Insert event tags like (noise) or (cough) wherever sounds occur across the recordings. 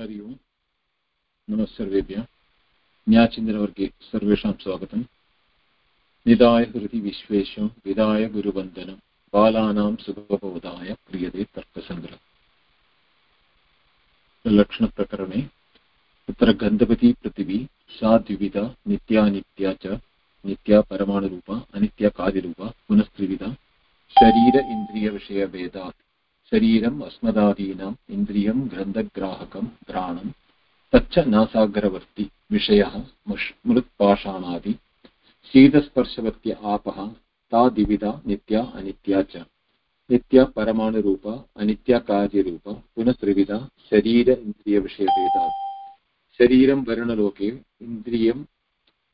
हरि ओम्। नमः सर्वेभ्यः न्यायचिन्तनवर्गे सर्वेषां स्वागतम्। निधाय हृदि विश्वेशं विधाय गुरुवन्दनं, बालानां सुखबोधाय क्रियते तर्कसङ्ग्रह लक्षणप्रकरणे तत्र गन्धवती पृथिवी सा द्विविधा नित्या नित्या च, नित्या परमाणुरूपा, अनित्या कार्यरूपा पुनस्त्रिविधा, शरीर इन्द्रियविषयभेदात्। शरीरम् अस्मदादीनाम् इन्द्रियं ग्रन्थग्राहकं घ्राणं तच्च नासाग्रवर्ति विषयः मृत्पाषाणादि शीतस्पर्शवत्य आपः, ता द्विविधा नित्या, अनित्या च। नित्या परमाणुरूपा, अनित्या कार्यरूपा पुनः त्रिविधा शरीर इन्द्रियविषयभेदात् शरीरं वर्णलोके इन्द्रियं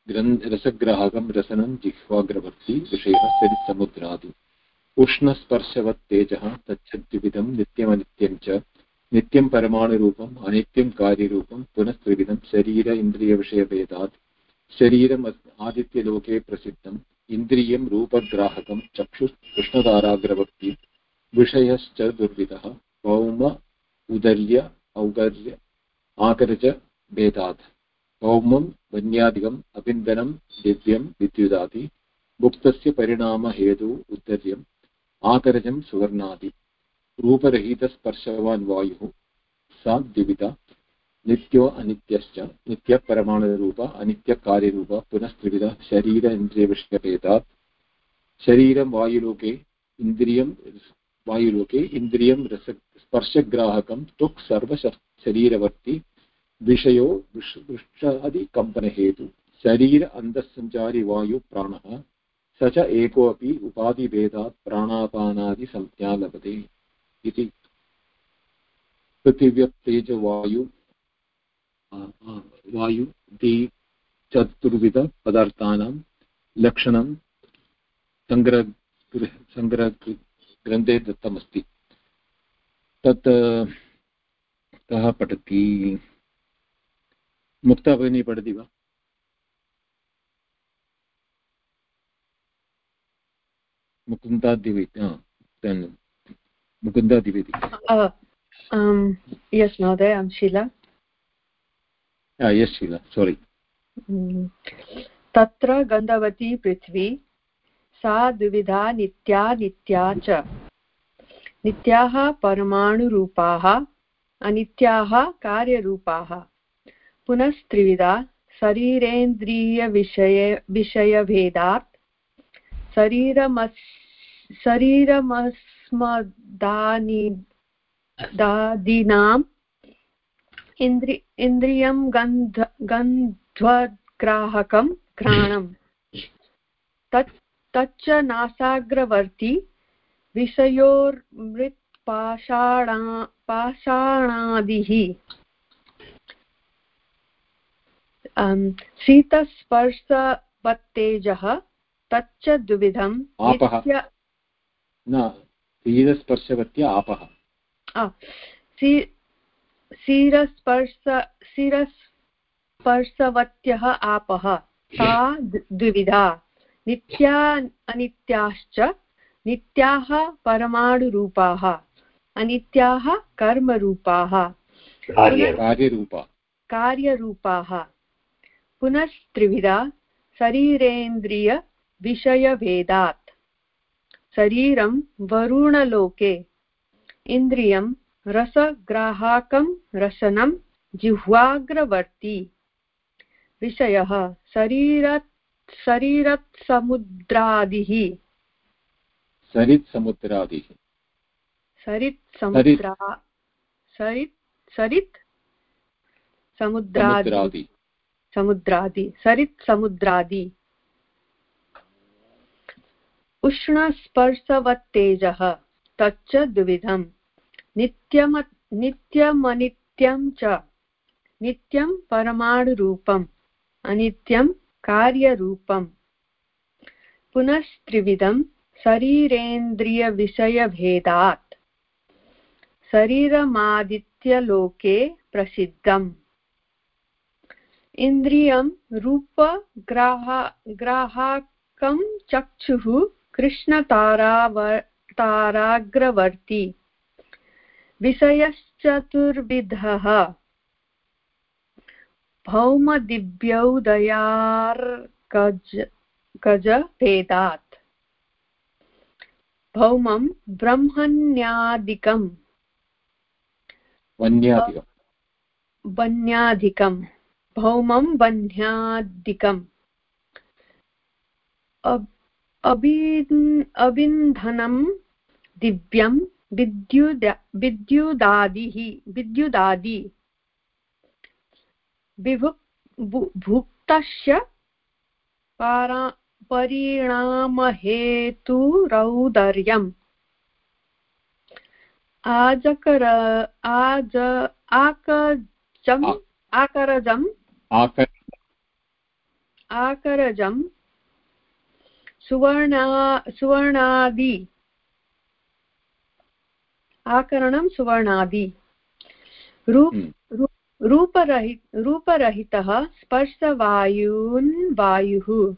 ग्रन् रसग्राहकं रसनं जिह्वाग्रवर्ति विषयः सरित्समुद्रादि उष्णस्पर्शवत् तेजः तच्छद्विविधं नित्यमनित्यं च, नित्यं परमाणुरूपम्, अनित्यं कार्यरूपं पुनः त्रिविधं शरीर इन्द्रियविषयभेदात्, शरीरम् आदित्यलोके प्रसिद्धम्, इन्द्रियं रूपग्राहकं, चक्षुः कृष्णताराग्रवर्ति विषयश्च दुर्विधः भौम उदर्य, औगर्य आकर्ज भेदात्। भौमं वन्यादिकम् अभिन्दनं, दिव्यं, विद्युदादि, मुक्तस्य परिणामहेतु उद्धर्यम् आकरजं सुवर्णादि रूपरहितस्पर्शवान् वायुः सा द्विविधा, नित्यो अनित्यश्च, नित्यपरमाणुरूप, अनित्यकार्यरूप, पुनस्त्रिविध शरीर इन्द्रियविषयभेदात् शरीरं वायुलोके इन्द्रियं वायुलोके इन्द्रियं रस, स्पर्शग्राहकं, त्वक् सर्वशरीरवर्ति विषयो वृक्षादिकम्पनहेतु शरीर अन्तःसञ्चारी स च एकोऽपि उपाधिभेदात् प्राणापानादिसंज्ञा लभते इति। पृथिव्यप्तेजवायु वायु इति चतुर्विधपदार्थानां लक्षणं सङ्ग्रह सङ्ग्रहग्रन्थे दत्तमस्ति। तत् कः पठति। मुक्ता भगिनी पठति वा? मुकुन्दा द्विवेदी मुकुन्दा द्विवेदी यस् महोदय अहं शीला यस् शीला सोरि तत्र गन्धवती पृथ्वी सा द्विविधा नित्या नित्या च। नित्याः परमाणुरूपाः अनित्याः कार्यरूपाः। पुनस्त्रिविधा शरीरेन्द्रियविषय विषयभेदात् शरीरमस् शरीरमस्मदानीदादीनाम् इन्द्रि इन्द्रियं गन्ध गन्ध्वग्राहकं घ्राणम् तत् तच्च नासाग्रवर्ती विषयोर्मृत्पाषाणा पाषाणादिः। शीतस्पर्शवत्तेजः तच्च द्विविधं न क्षीरस्पर्शवत्या आपः। क्षीरस्पर्श आपः। सा द्विविधा। नित्या अनित्याश्च नित्याः परमाणुरूपाः अनित्याः कर्मरूपाः। कार्यरूपाः। पुनस्त्रिविधा शरीरेन्द्रियविषयभेदात् शरीरं वरुणलोके इन्द्रियं रसग्राहकं रसनं जिह्वाग्रवर्ती। विषयः शरीर शरीरत्समुद्रादिः। सरित्समुद्रादिः सरित्समुद्रा सरित् सरित् समुद्रादि। समुद्रादि। सरित्समुद्रादि उष्णस्पर्शवत्तेजः तच्च द्विविधम्। नित्यम नित्यमनित्यं च। नित्यं परमाणुरूपम्, अनित्यं कार्यरूपम्। पुनस्त्रिविधं शरीरेन्द्रियविषयभेदात्। शरीरमादित्यलोके प्रसिद्धम्। इन्द्रियं रूपग्राहा ग्राहकं चक्षुः कृष्णताराव ताराग्रवर्ती विषयश्चतुर्विधः। भौमदिव्यौदयार्कज भेदात् भौमं ब्रह्मण्यादिकम्। वन्याधिकं भौमं वह्न्यादिकम् अबिन्धनं दिव्यं विद्युद विद्युदादिः विद्युदादि। विभुक् भुक्तस्य परिणामहेतुरौदर्यम्। आजकर आज आकजम् आकरजम्। आकरजं सुवर्णा सुवर्णादि। आकरणं सुवर्णादि। रूप हम्म। रूपरहि रूपरहितः स्पर्शवायून् वायुः।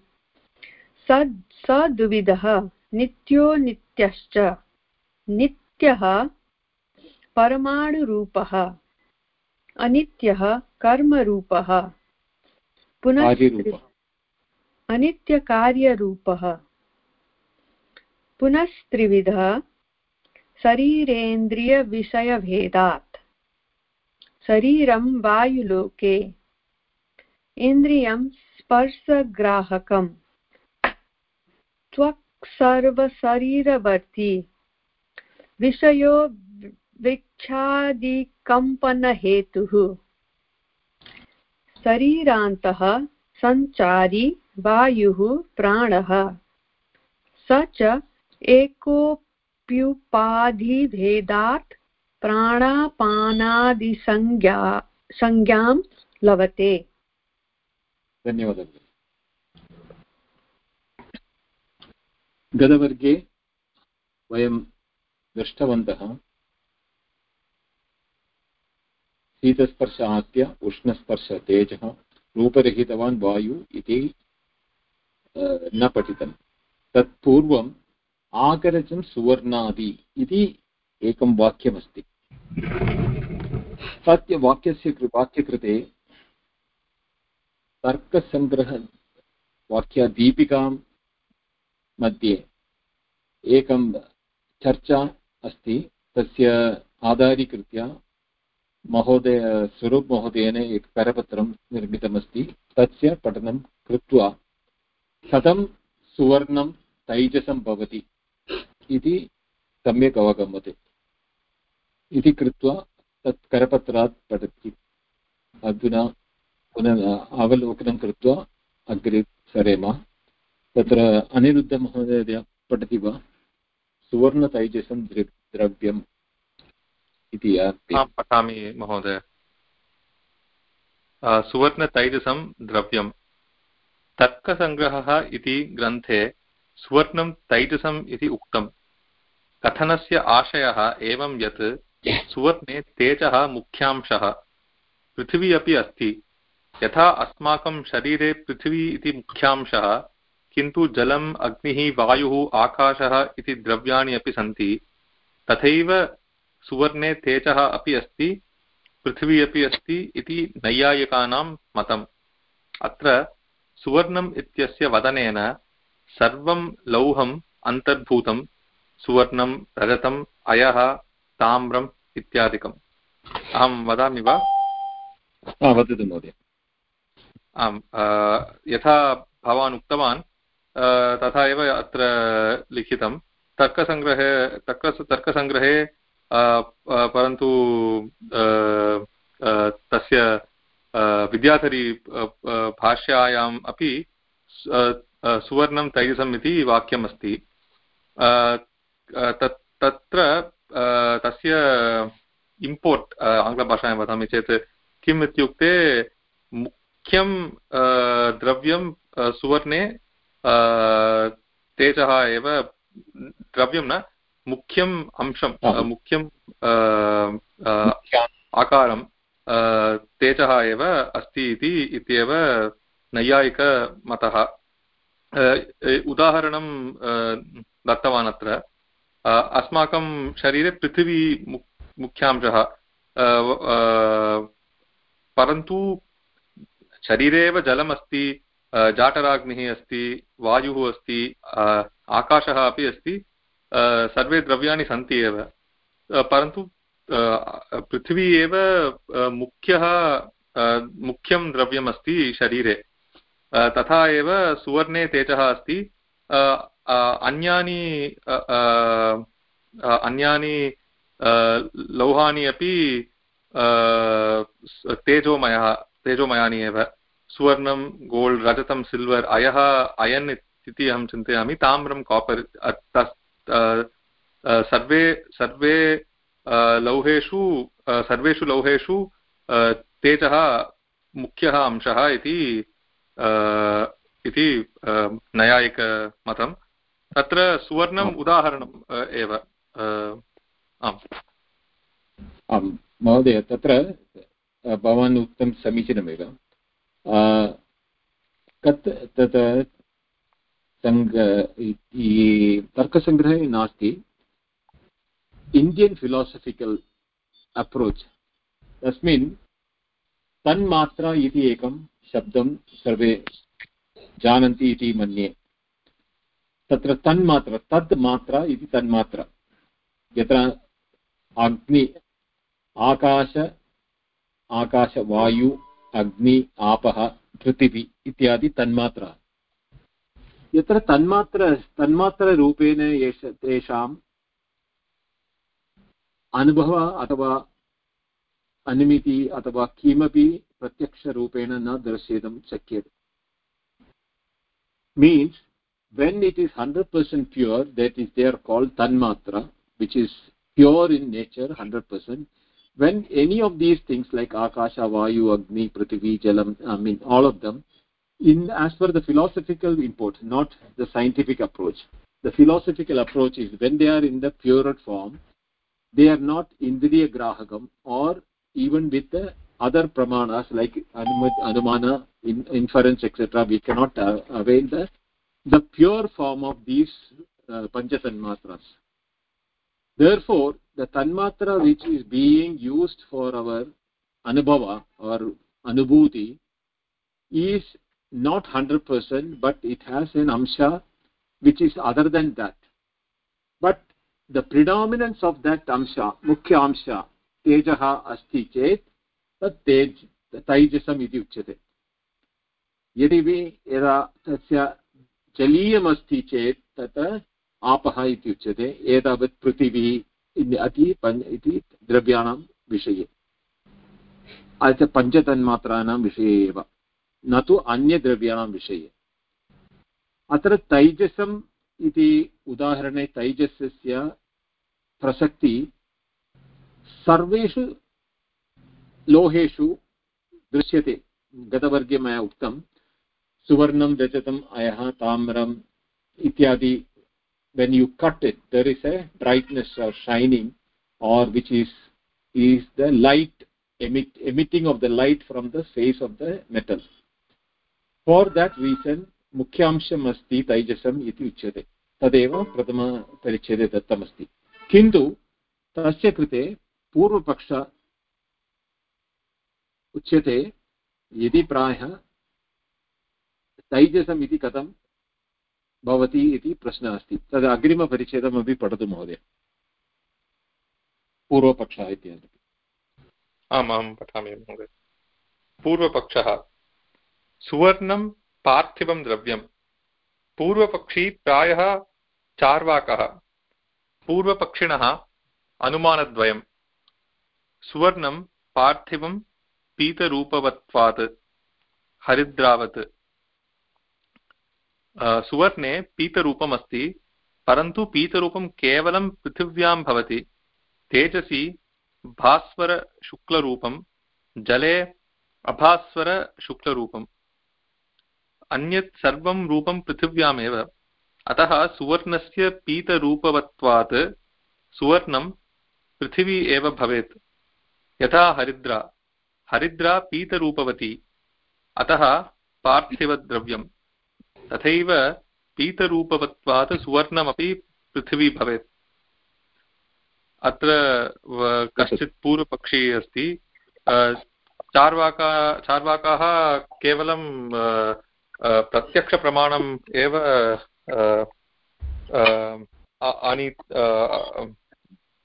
सद् सद्विधः नित्यो नित्यश्च। नित्यः परमाणुरूपः। अनित्यः कर्मरूपः। पुनः अनित्यकार्यरूपः। पुनस्त्रिविधः शरीरेन्द्रियविषयभेदात्। शरीरं वायुलोके इन्द्रियं स्पर्शग्राहकम् त्वक् सर्वशरीरवर्ती विषयो विच्छादिकम्पनहेतुः शरीरान्तः सञ्चारी वायुः प्राणः। स च एकोऽप्युपाधिभेदात् प्राणापानादिसंज्ञा, संज्ञां लभते धन्यवादः। गतवर्गे वयं दृष्टवन्तः शीतस्पर्श आत्य उष्णस्पर्श तेजः रूपरहितवान् वायु इति न पठितं तत्पूर्वम् आकरचं सुवर्णादि इति एकं वाक्यमस्ति तस्य वाक्यस्य वाक्यकृते तर्कसङ्ग्रहवाक्यदीपिकां मध्ये एकं चर्चा अस्ति तस्य आधारीकृत्य महोदय स्वरूप् महोदयेन एक करपत्रं निर्मितमस्ति तस्य पठनं कृत्वा कथं सुवर्णं तैजसं भवति इति सम्यक् अवगम्यते। इति कृत्वा तत् करपत्रात् पठति। अधुना पुनः अवलोकनं कृत्वा अग्रे सरेम। तत्र अनिरुद्धमहोदय पठति वा? सुवर्णतैजसं द्र द्रव्यम् इति पठामि महोदय। सुवर्णतैजसं द्रव्यं तर्कसङ्ग्रहः इति ग्रन्थे सुवर्णं तैजसम् इति उक्तम्। कथनस्य आशयः एवं यत् सुवर्णे तेजः मुख्यांशः, पृथिवी अपि अस्ति। यथा अस्माकं शरीरे पृथिवी इति मुख्यांशः, किन्तु जलम्, अग्निः, वायुः, आकाशः इति द्रव्याणि अपि सन्ति, तथैव सुवर्णे तेजः अपि अस्ति, पृथिवी अपि अस्ति इति नैयायिकानां मतम्। अत्र सुवर्णम् इत्यस्य वदनेन सर्वं लौहम् अन्तर्भूतं सुवर्णं रजतम् अयः ताम्रम् इत्यादिकम्। अहं वदामि वा? वदतु महोदय। आम् यथा भवान् उक्तवान् तथा एव अत्र लिखितं। तर्कसङ्ग्रहे तर्क तर्कसङ्ग्रहे परन्तु तस्य विद्याधरी भाष्यायाम् अपि सुवर्णं तैजसम् इति वाक्यमस्ति। तत् तत्र तस्य इम्पोर्ट् आङ्ग्लभाषायां वदामि चेत् किम् इत्युक्ते मुख्यं द्रव्यं सुवर्णे तेजः एव द्रव्यं न मुख्यम् अंशं मुख्यं आकारं तेजः एव अस्ति इति इत्येव नैयायिकमतः उदाहरणं दत्तवान् अत्र। अस्माकं शरीरे पृथिवी मुख्यांशः। परन्तु शरीरे एव जलमस्ति जाटराग्निः अस्ति, वायुः अस्ति आकाशः अपि अस्ति सर्वे द्रव्याणि सन्ति एव। परन्तु पृथिवी एव मुख्यः मुख्यं द्रव्यमस्ति शरीरे। तथा एव सुवर्णे तेजः अस्ति। अन्यानि अन्यानि लौहानि अपि तेजोमयः, तेजोमयानि एव। सुवर्णं, गोल्ड्, रजतं, सिल्वर्, अयः, अयन् इति अहं चिन्तयामि। ताम्रं, कापर् सर्वे सर्वे लौहेषु सर्वेषु लौहेषु तेजः मुख्यः अंशः इति इति नैयायिकमतं। तत्र सुवर्णम् उदाहरणम् एव आम्। आम् महोदय तत्र भवान् उक्तं समीचीनमेव। कत् तत् सङ्ग तर्कसङ्ग्रहे नास्ति। इण्डियन् फिलासफिकल् अप्रोच् तस्मिन् तन्मात्रा इति एकं शब्दं सर्वे जानन्ति इति मन्ये तत्र तन्मात्रा तद् मात्रा इति तन्मात्रा यत्र अग्नि आकाश आकाशवायु अग्नि आपः पृथिवी इत्यादि तन्मात्रा यत्र तन्मात्र तन्मात्ररूपेण एष तेषाम् अनुभवः अथवा अनुमिति अथवा किमपि प्रत्यक्षरूपेण न दर्शयितुं शक्यते means when it is 100% pure that is they are called tanmatra which is pure in nature 100% when any of these things like akasha vayu agni prithvi jalam i mean all of them in as per the philosophical import not the scientific approach the philosophical approach is when they are in the purer form they are not indriya grahakam or even with the other pramanas like anumana inference etc we cannot uh, avail the the pure form of these uh, panchatanmatras. Therefore the tanmatra which is being used for our anubhava or anubhuti is not 100% but it has an amsha which is other than that the predominance of that amsha, mukhya amsha tejah asti chet, tat tej तैजसम् इति उच्यते यदि यदा तस्य जलीयमस्ति चेत् तत् आपः इति उच्यते एतावत् पृथिवी अति इति द्रव्याणां विषये अथ पञ्चतन्मात्राणां विषये एव न तु अन्यद्रव्याणां विषये अत्र तैजसम् इति उदाहरणे तैजस्य प्रसक्ति, सर्वेषु लोहेषु दृश्यते। गतवर्गे मया उक्तं, सुवर्णं, रजतम्, अयः, ताम्रम् इत्यादि। When you cut it there is a brightness or shining or which is is the light emitting of the light from the face of the metal for that reason मुख्यांशम् अस्ति तैजसम् इति उच्यते तदेव प्रथमपरिच्छेदे दत्तमस्ति। किन्तु तस्य कृते पूर्वपक्ष उच्यते यदि प्रायः तैजसम् इति कथं भवति इति प्रश्नः अस्ति। तद् अग्रिमपरिच्छेदमपि पठतु महोदय। पूर्वपक्षः इत्यादि आम् आं पठामि महोदय। पूर्वपक्षः। सुवर्णं पार्थिवं द्रव्यं। पूर्वपक्षी प्रायः चार्वाकः, पूर्वपक्षिणः अनुमानद्वयं सुवर्णं, पार्थिवं, पीतरूपवत्वात्, हरिद्रावत्। सुवर्णे पीतरूपम् अस्ति परन्तु पीतरूपं केवलं पृथिव्यां भवति। तेजसि, भास्वरशुक्लरूपं, जले अभास्वरशुक्लरूपम्। अन्यत् सर्वं रूपं पृथिव्यामेव। अतः सुवर्णस्य पीतरूपवत्वात् सुवर्णं पृथिवी एव भवेत्। यथा हरिद्रा। हरिद्रा पीतरूपवती। अतः पार्थिवद्रव्यम्। तथैव पीतरूपवत्वात् सुवर्णमपि पृथिवी भवेत्। अत्र कश्चित् पूर्वपक्षी अस्ति। चार्वाका, चार्वाकाः केवलं प्रत्यक्षप्रमाणम् एव आनी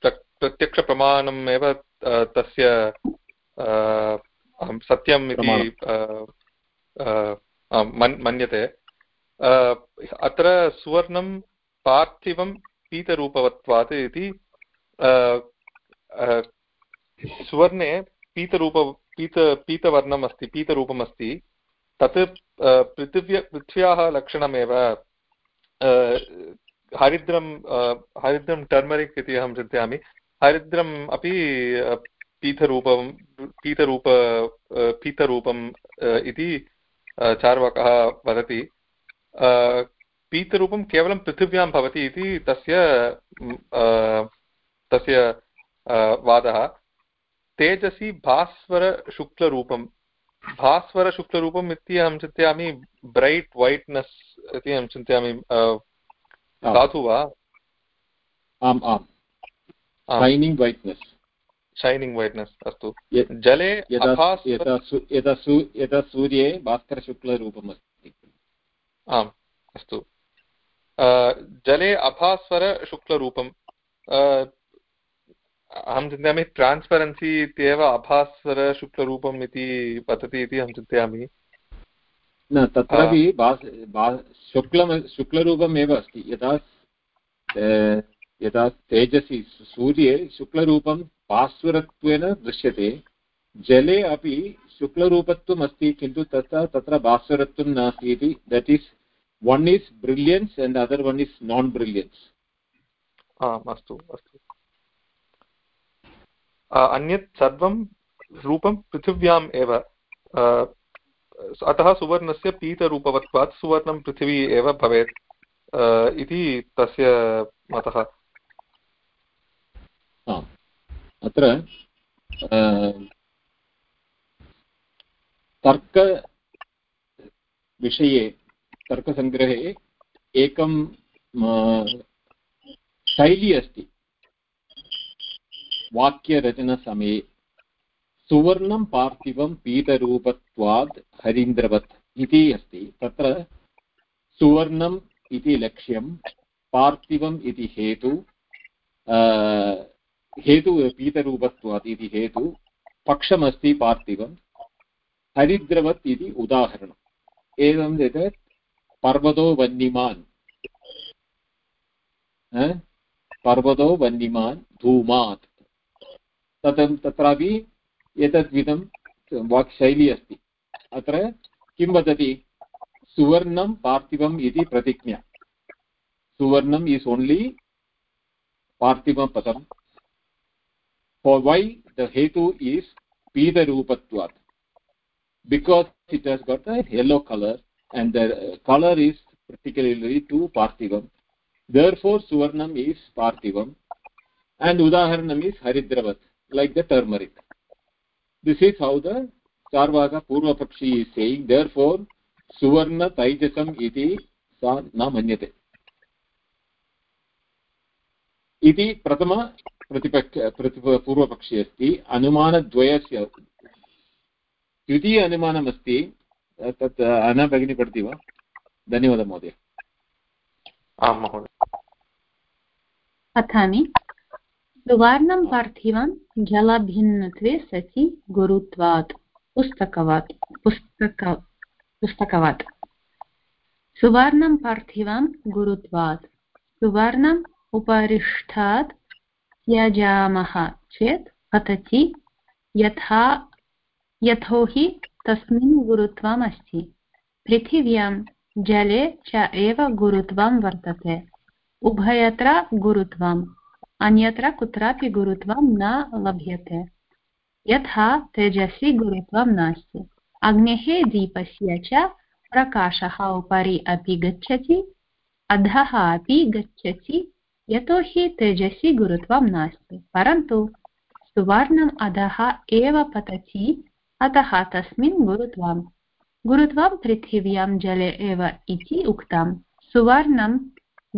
प्रत्यक्षप्रमाणम् एव तस्य सत्यम् इति मन्यते। अत्र सुवर्णं पार्थिवं पीतरूपवत्वात् इति सुवर्णे पीतरूप पीत पीतवर्णम् अस्ति पीतरूपम् अस्ति तत् पृथिव्य पृथ्व्याः लक्षणमेव। हरिद्रं हरिद्रं टर्मरिक् इति अहं चिन्तयामि। हरिद्रम् अपि पीतरूपं, पीतरूप पीतरूपम् इति चार्वाकः वदति। पीतरूपं केवलं पृथिव्यां भवति इति तस्य तस्य वादः। तेजसि भास्वरशुक्लरूपं भास्वरशुक्लरूपम् इति अहं चिन्तयामि ब्रैट् वैट्नेस् इति अहं चिन्तयामि धातु वा? आम् आम्। शैनिङ्ग् वैट्नेस् शैनिङ्ग् वैट्नेस् अस्तु। जले यदा सूर्ये भास्करशुक्लरूपम् अस्ति आम् अस्तु। जले अभास्वरशुक्लरूपम् अहं चिन्तयामि ट्रान्स्परेन्सि इत्येव अभास्वरशुक्लरूपम् इति वदति इति अहं चिन्तयामि। न तत्रापि शुक्लं शुक्लरूपम् एव अस्ति। यदा यदा तेजसि सूर्ये शुक्लरूपं भास्वरत्वेन दृश्यते जले अपि शुक्लरूपत्वम् अस्ति किन्तु तत्र तत्र भास्वरत्वं नास्ति इति। That is one is brilliance and other one is non brilliance आम् अस्तु अस्तु। अन्यत् सर्वं रूपं पृथिव्याम् एव। अतः सुवर्णस्य पीतरूपवत्वात् सुवर्णं पृथिवी एव भवेत् इति तस्य मतः। अत्र तर्कविषये तर्कसङ्ग्रहे एकं शैली अस्ति। वाक्यरचनसमये सुवर्णं पार्थिवं पीतरूपत्वात् हरीन्द्रवत् इति अस्ति। तत्र सुवर्णम् इति लक्ष्यं, पार्थिवम् इति हेतु हेतु पीतरूपत्वात् इति हेतु पक्षमस्ति पार्थिवं हरिद्रवत् इति उदाहरणम्। एवं चेत् पर्वतो वह्निमान् पर्वतो वह्निमान् धूमात्। तत् तत्रापि एतद्विधं वाक्शैली अस्ति। अत्र किं वदति? सुवर्णं पार्थिवम् इति प्रतिज्ञा। सुवर्णं इस् ओन्लि पार्थिवपदं फार् वै द हेतु is पीदरूपत्वात्? Because it has got a yellow colour and the colour is particularly to पार्थिवं therefore सुवर्णम् इस् पार्थिवम्। एण्ड् उदाहरणम् इस् हरिद्रवत्। Like the turmeric. This is how the Charvaka Purvapakshi is saying. Therefore, Suvarna Taijasam iti sa na manyate. इति प्रथम प्रतिपक्ष प्रतिप पूर्वपक्षे अस्ति अनुमानद्वयस्य द्वितीय अनुमानमस्ति तत् अना भगिनी पठति वा धन्यवादः महोदय आं महोदय पठामि सुवर्णं पार्थिवं जलभिन्नत्वे सति गुरुत्वात्। पुस्तकवात्। पुस्तक, पुस्तकवात्। सुवर्णं पार्थिवं गुरुत्वात्। सुवर्णम् उपरिष्ठात् त्यजामः चेत् पतति। यथा यतोहि तस्मिन् गुरुत्वम् पृथिव्यां जले च एव गुरुत्वं वर्तते। उभयत्र गुरुत्वम्। अन्यत्र कुत्रापि गुरुत्वं न लभ्यते यथा तेजसि गुरुत्वं नास्ति अग्नेः दीपस्य च प्रकाशः उपरि अपि गच्छति अधः अपि गच्छति यतोहि तेजसि गुरुत्वं नास्ति परन्तु सुवर्णम् अधः एव पतति अतः तस्मिन् गुरुत्वं गुरुत्वं पृथिव्यां जले एव इति उक्तं सुवर्णं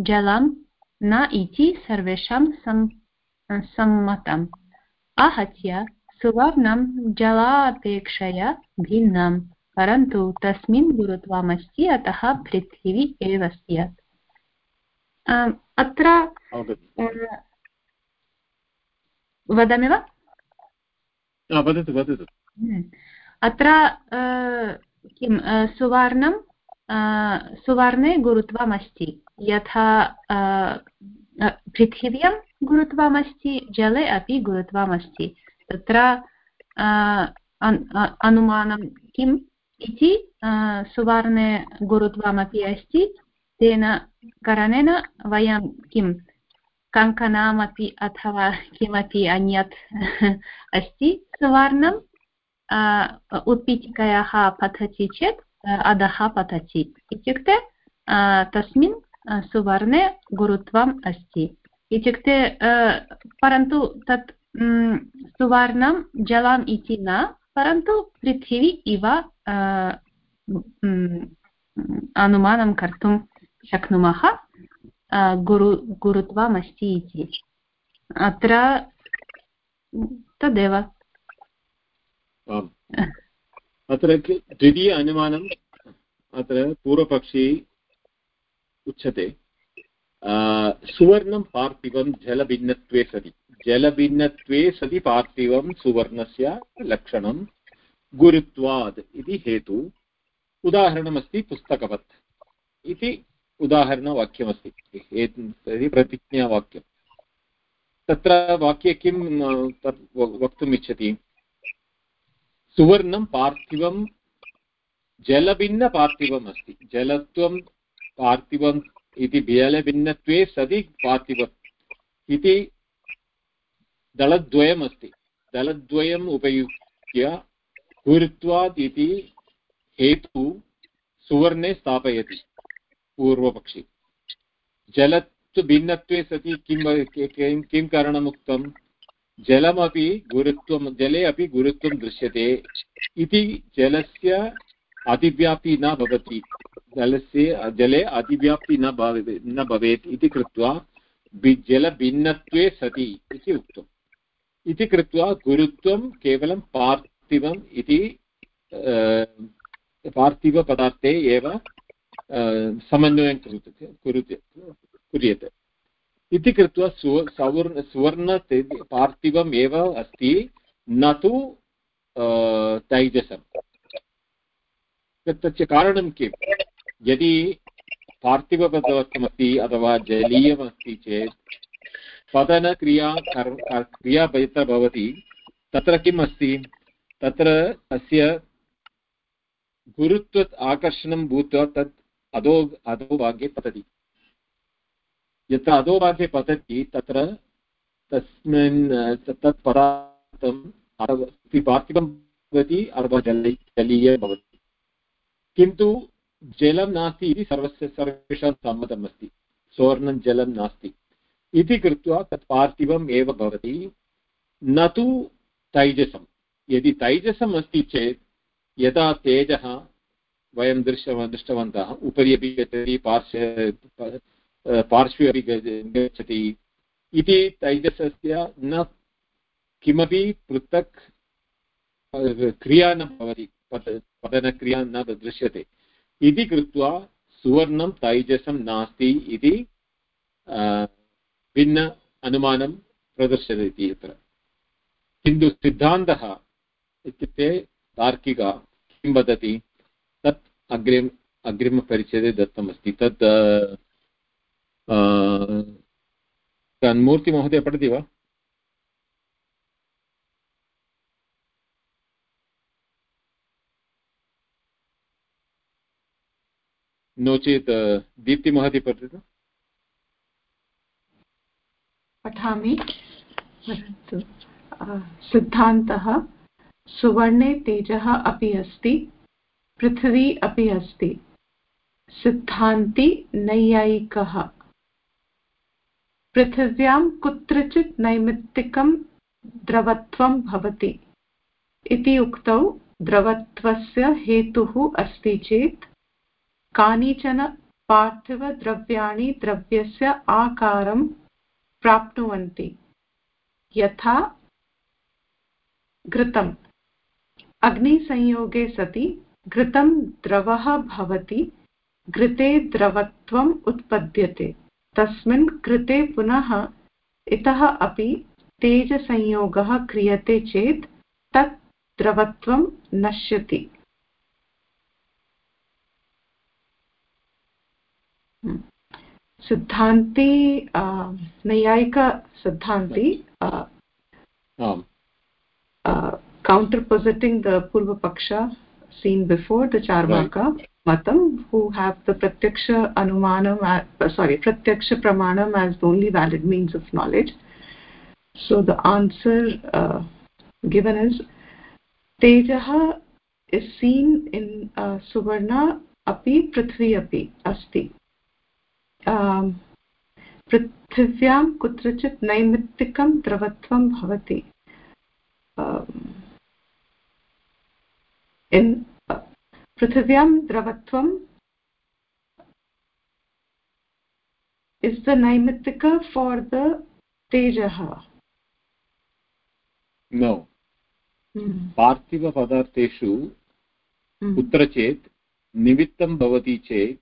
जलं न इति सर्वेषां सम्मतम्। आहत्य सुवर्णं जलापेक्षया भिन्नं परन्तु तस्मिन् गुरुत्वमस्ति अतः पृथिवी एव स्यात् अत्र वदामि वा? वदतु वदतु। हम्म। अत्र किं सुवर्णं सुवर्णे गुरुत्वमस्ति। यथा पृथिव्यां गुरुत्वमस्ति, जले अपि गुरुत्वमस्ति। तत्र अनुमानं किम् इति सुवर्णे गुरुत्वमपि अस्ति। तेन कारणेन वयं किं कङ्कणामपि अथवा किमपि अन्यत् (laughs) अस्ति। सुवर्णं उत्पीठिकायाः पतति चेत् अधः पतति इत्युक्ते तस्मिन् सुवर्णे गुरुत्वम् अस्ति इत्युक्ते परन्तु तत् सुवर्णं जलम् इति न परन्तु पृथिवी इव अनुमानं कर्तुं शक्नुमः गुरु गुरुत्वमस्ति इति अत्र तदेव अत्र द्वितीय अनुमानम् अत्र पूर्वपक्षी उच्यते। सुवर्णं पार्थिवं जलभिन्नत्वे सति। जलभिन्नत्वे सति पार्थिवं सुवर्णस्य लक्षणं गुरुत्वात् इति हेतु उदाहरणमस्ति पुस्तकवत्। इति उदाहरणवाक्यमस्ति। प्रतिज्ञावाक्यं तत्र वाक्ये किं वक्तुम् इच्छति? सुवर्णं पार्थिवं जलभिन्नपार्थिवम् अस्ति जलत्वं पार्थिवम् इति जलभिन्नत्वे सति पार्थिवम् इति दलद्वयमस्ति। दलद्वयम् उपयुज्य गुरुत्वात् इति हेतु सुवर्णे स्थापयति पूर्वपक्षि। जलत्व भिन्नत्वे सति किं किं कारणम् उक्तं जलमपि गुरुत्वं, जले अपि गुरुत्वं दृश्यते इति जलस्य अतिव्याप्ति न भवति। जलस्य, जले अतिव्याप्ति न भवेत् न भवेत् इति कृत्वा जलभिन्नत्वे सति इति उक्तम्। इति कृत्वा गुरुत्वं केवलं पार्थिवम् इति पार्थिवपदार्थे एव समन्वयं कुरुते कुर्यते। इति कृत्वा सुवर्ण सुवर्ण पार्थिवम् एव अस्ति, न तु तैजसम्। तस्य कारणं किं यदि पार्थिवपदार्थमस्ति अथवा जलीयमस्ति चेत् पतनक्रिया क्रिया यत्र भवति, तत्र किम् अस्ति? तत्र तस्य गुरुत्व आकर्षणं भूत्वा तत् अधो, अधोभागे पतति। यत्र अधोभागे पतति तत्र तस्मिन् तत् पदार्थं पार्थिवं भवति अथवा जल जलीय भवति। किन्तु जलं नास्ति इति सर्वस्य, सर्वेषां सम्मतम् अस्ति। सुवर्णं जलं नास्ति। इति कृत्वा तत् पार्थिवम् एव भवति। न तु तैजसं। यदि तैजसम् अस्ति चेत्, यदा तेजः वयं दृश्य दृष्टवन्तः, उपरि अपि गच्छति पार्श्वे पार्श्वे अपि गच्छति इति तैजसस्य न किमपि पृथक् क्रिया न भवति पतनक्रिया न दृश्यते। इति कृत्वा सुवर्णं तैजसं नास्ति इति भिन्न अनुमानं प्रदर्शयति अत्र। किन्तु सिद्धान्तः इत्युक्ते तार्किका किं वदति? तत् अग्रिम अग्रिमपरिच्छेदे दत्तमस्ति। तत् मूर्तिमहोदय पठति वा? नो चेत् दीप्तिमहोदय पठतु पठामि। सिद्धान्तः, सुवर्णे तेजः अपि अस्ति, पृथिवी अपि अस्ति। सिद्धान्ति नैयायिकः। पृथिव्यां कुत्रचित् नैमित्तिकं द्रवत्वं भवति इति उक्तौ द्रवत्वस्य हेतुः अस्ति चेत् कानिचन पार्थिवद्रव्याणि द्रव्यस्य आकारं प्राप्नुवन्ति। यथा घृतम्। अग्निसंयोगे सति घृतं द्रवः भवति, घृते द्रवत्वम् उत्पद्यते। तस्मिन् कृते पुनः इतः अपि तेजसंयोगः क्रियते चेत् तत् द्रवत्वं नश्यति। हम्म। सिद्धान्ति नैयायिकसिद्धान्ति counter positing the पूर्वपक्ष seen before the Charvaka right. Matam who have the pratyaksha anumanam uh, sorry pratyaksha pramanam as the only valid means of knowledge so the answer uh, given is tejah is seen in uh, suvarna api prithvi api asti um, पृथिव्यां कुत्रचित् नैमित्तिकं द्रवत्वं भवति in पृथिव्यां द्रवत्वं is the naimittika for the tejaha no. पार्थिवपदार्थेषु कुत्रचित् निमित्तं भवति चेत्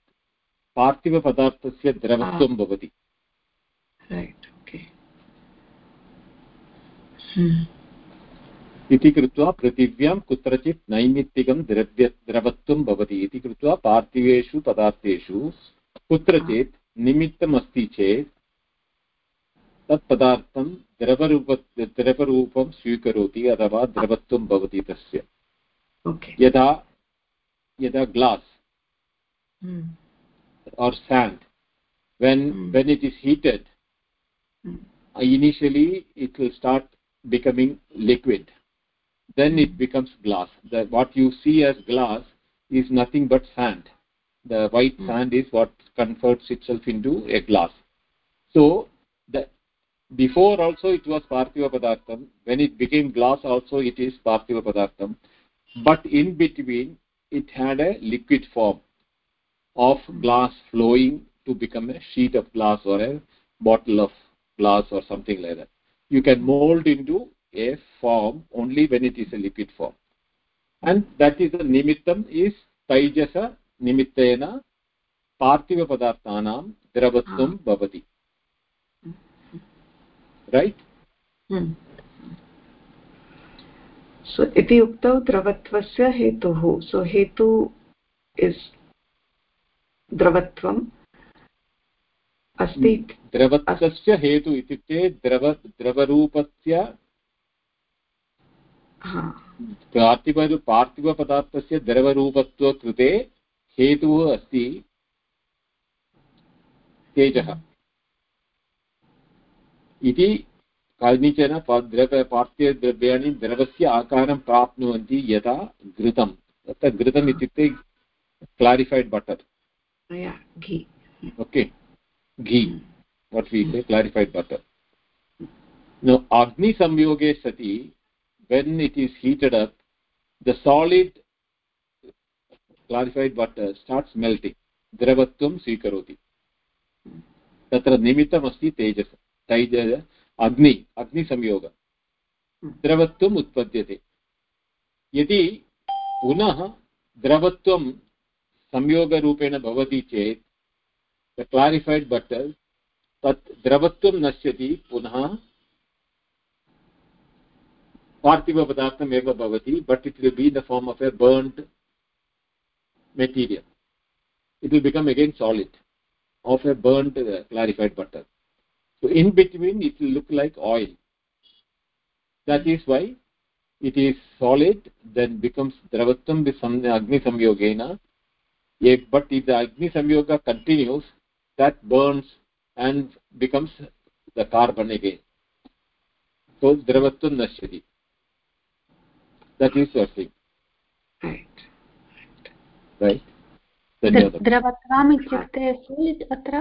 पार्थिवपदार्थस्य द्रवत्वं भवति। इति कृत्वा पृथिव्यां कुत्रचित् नैमित्तिकं द्रव्य द्रवत्वं भवति इति कृत्वा पार्थिवेषु पदार्थेषु कुत्रचित् निमित्तमस्ति चेत् तत् पदार्थं द्रवरूप द्रवरूपं स्वीकरोति अथवा द्रवत्वं भवति तस्य okay. यदा यदा glass when mm. when it is heated mm. initially it will start becoming liquid then it becomes glass. The, what you see as glass is nothing but sand. The white mm. sand is what converts itself into a glass. So the before also it was parthiva padartham. When it became glass also it is parthiva padartham. But in between it had a liquid form of glass flowing to become a sheet of glass or a bottle of glass or something like that. You can mold into a form only when it is a liquid form. And that is the nimittam is taijasa nimittena पार्थिवपदार्थानां द्रवत्वं भवति right सो इति उक्तौ द्रवत्वस्य हेतुः सो हेतु is द्रवत्वम् अस्ति द्रवत्वस्य हेतु इत्युक्ते द्रव द्रवरूपस्य पार्थिव पार्थिवपदार्थस्य द्रवरूपत्वकृते हेतुः अस्ति तेजः। इति कानिचन द्रव पार्थिवद्रव्याणि द्रवस्य आकारं प्राप्नुवन्ति यथा घृतं तत्र घृतम् इत्युक्ते clarified butter. yeah ghee okay ghee what we say clarified when it is heated up, the solid clarified butter starts melting. द्रवत्वं स्वीकरोति तत्र निमित्तमस्ति तेजस् तैज अग्नि अग्निसंयोग द्रवत्वम् उत्पद्यते यदि पुनः द्रवत्वं संयोगरूपेण भवति चेत् द क्लारिफैड् बटर् तत् द्रवत्वं नश्यति पुनः पार्थिवपदार्थम् एव भवति but it will be the form of a burned material it will become again solid of a burned clarified butter so in between it will look like oil that is why it is solid then becomes द्रवत्वं we अग्निसंयोगेन but it the अग्निसंयोग continues that burns and becomes the carbon again द्रवत्वं नश्यति that is your thing right right द्रवत्वम् इत्युक्ते सोलिड् अत्र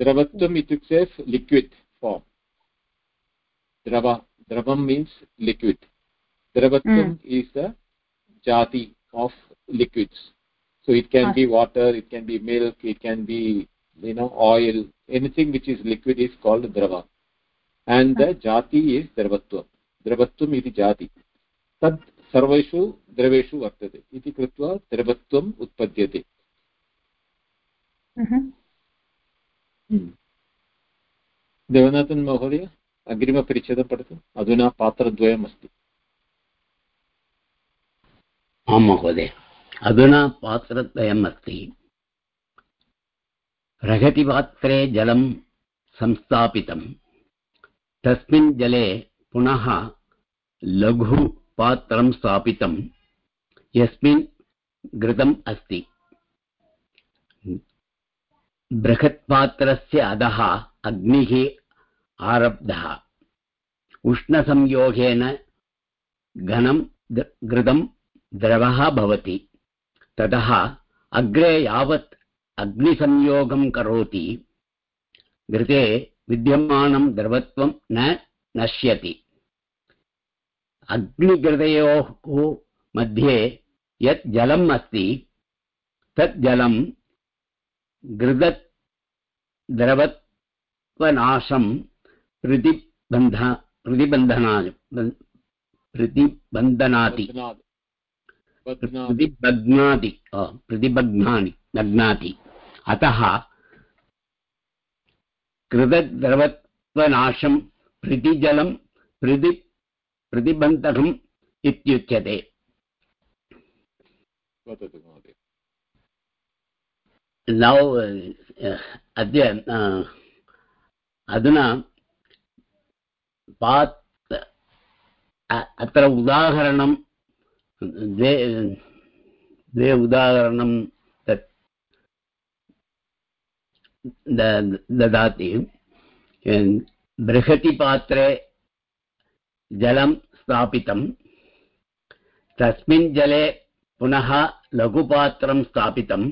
द्रवत्वम् इत्युक्ते liquid form द्रव द्रवं means liquid द्रवत्वम् is the jati of liquids so it can be water it can be milk it can be you know oil anything which is liquid is called drava and the jati is dravatva द्रवत्वम् इति जाति तत् सर्वेषु द्रवेषु वर्तते इति कृत्वा द्रवत्वम् उत्पद्यते। देवनाथन् महोदय अग्रिमपरिच्छेदं पठतु। अधुना पात्रद्वयम् अस्ति आं महोदय अधुना पात्रद्वयम् अस्ति रहतिपात्रे जलं संस्थापितं। तस्मिन् जले पुनः लघु पात्रं स्थापितं, यस्मिन् घृतम् अस्ति। बृहत्पात्रस्य अधः अग्निः आरब्धः। उष्णसंयोगेन घनं घृतं द्रवः भवति। ततः अग्रे यावत् अग्निसंयोगं करोति। घृते विद्यमानं द्रवत्वं न नश्यति। अग्निघृतयोः मध्ये यत् जलम् अस्ति, तत् जलं घृतद्रवत्वनाशं प्रतिबन्ध प्रतिबन्धना प्रतिबन्धनाति। प्रतिबध्नाति प्रतिबध्नानि बध्नाति अतः कृतद्रवत्वनाशं प्रतिजलं, प्रति प्रतिबन्धकम् इत्युच्यते। नौ अद्य अधुना पात् अत्र उदाहरणं द्वे द्वे उदाहरणं तत् ददाति। बृहतिपात्रे जलं स्थापितं तस्मिन् जले पुनः लघुपात्रं स्थापितं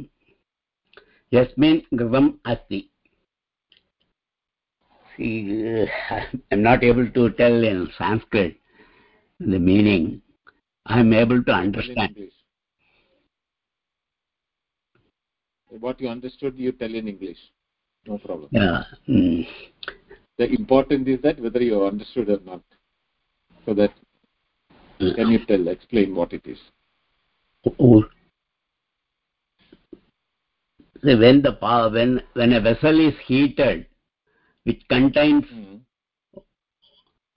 यस्मिन् घृतम् अस्ति I'm not able to tell in Sanskrit the meaning. I'm able to understand. What you understood, you tell in English. No problem. Yeah. Mm. The important is that whether you understood or not. So that can you tell, explain what it is? Oh. See, when the power when when a vessel is heated, which contains Mm.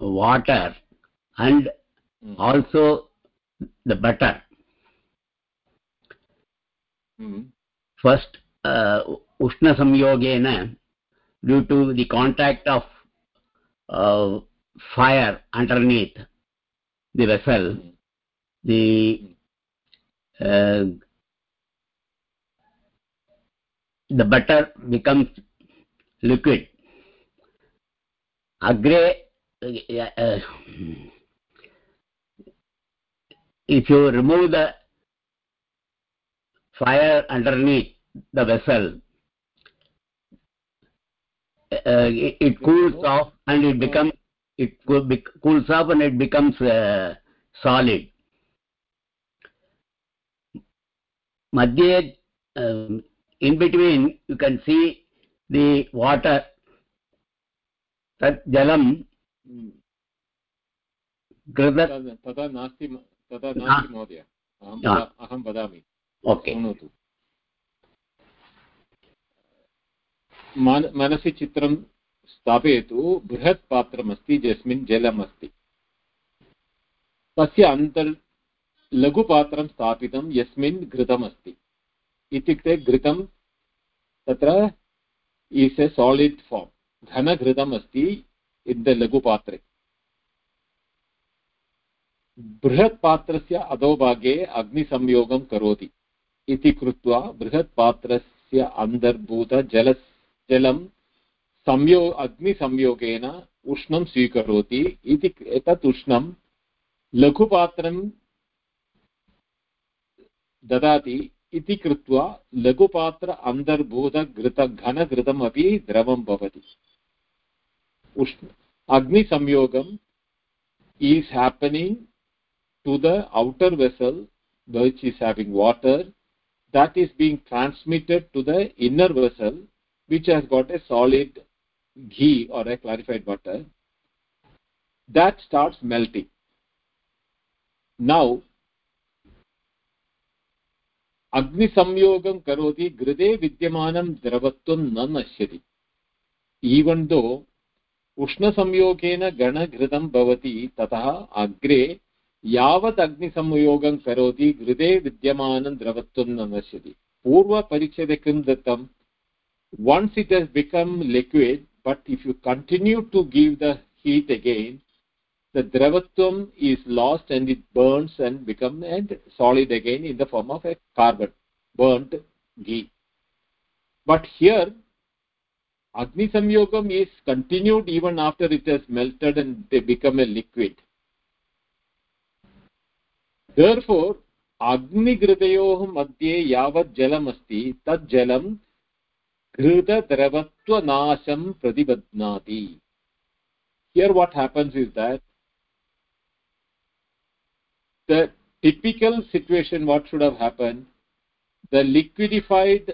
water and Mm. also the butter. Mm. First, uh, Ushna Samyogena, due to the contact of uh, fire underneath the vessel, the uh, the butter becomes liquid. Agre, uh, uh, if you remove the fire underneath the vessel, uh, it, it cools off and it becomes it cools off and it becomes uh, solid. Madhye, um, in between, you can see the water. Tat jalam Mm. तदा नास्ति हा. नास्ति महोदय हा. अहं वदामि okay शृणोतु मनसि चित्रं स्थापयतु बृहत् पात्रमस्ति यस्मिन् जलम् अस्ति तस्य अन्तर् लघुपात्रं स्थापितं यस्मिन् घृतमस्ति। इत्युक्ते घृतं तत्र इस् ए सालिड् फार्म् घनघृतम् अस्ति इन् द लघुपात्रे। बृहत् पात्रस्य अधोभागे अग्निसंयोगं करोति। इति कृत्वा बृहत् पात्रस्य अन्तर्भूतजल जलं संयो, अग्निसंयोगेन उष्णं स्वीकरोति इति एतत् उष्णं लघुपात्रं ददाति इति कृत्वा लघुपात्र अन्तर्भूतघृतघनघृतमपि द्रवं भवति। उष्ण अग्निसंयोगम् is happening to the outer vessel which is having water that is being transmitted to the inner vessel which has got a solid ghee or a clarified butter, that starts melting. Now, अग्निसंयोगं करोति घृते विद्यमानं द्रवत्वं न नश्यति। Even दो उष्णसंयोगेन गणघृतं भवति, ततः अग्रे यावत् अग्निसंयोगं करोति घृते विद्यमानं द्रवत्वं न नश्यति। पूर्वपरिच्छेदे किं दत्तं, once it has become liquid but if you continue to give the heat again the dravatvam is lost and it burns and becomes and solid again in the form of a carbon burnt ghee but here agni samyogam is continued even after it has melted and they become a liquid therefore अग्निघृतयोः मध्ये यावत् जलम् अस्ति तत् जलं घृतद्रवत्वनाशं प्रतिबध्नाति here what happens is that the typical situation what should have happened the liquidified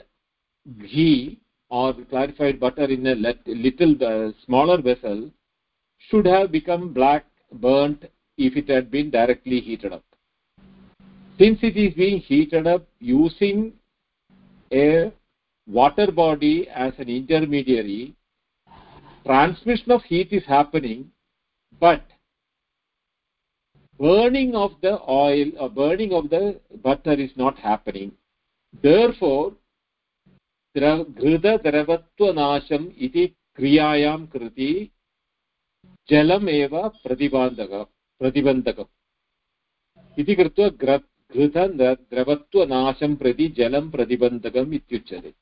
ghee or clarified butter in a little uh, smaller vessel should have become black burnt if it had been directly heated up since it is being heated up using a water body as an intermediary transmission of heat is happening but burning of the oil or burning of the butter is not happening therefore घृत द्रवत्वनाशम् इति क्रियायां कृति जलम् एव प्रतिबन्धक प्रतिबन्धकम् इति कृत्वा घृत द्रवत्वनाशं प्रति जलं प्रतिबन्धकम् इत्युच्यते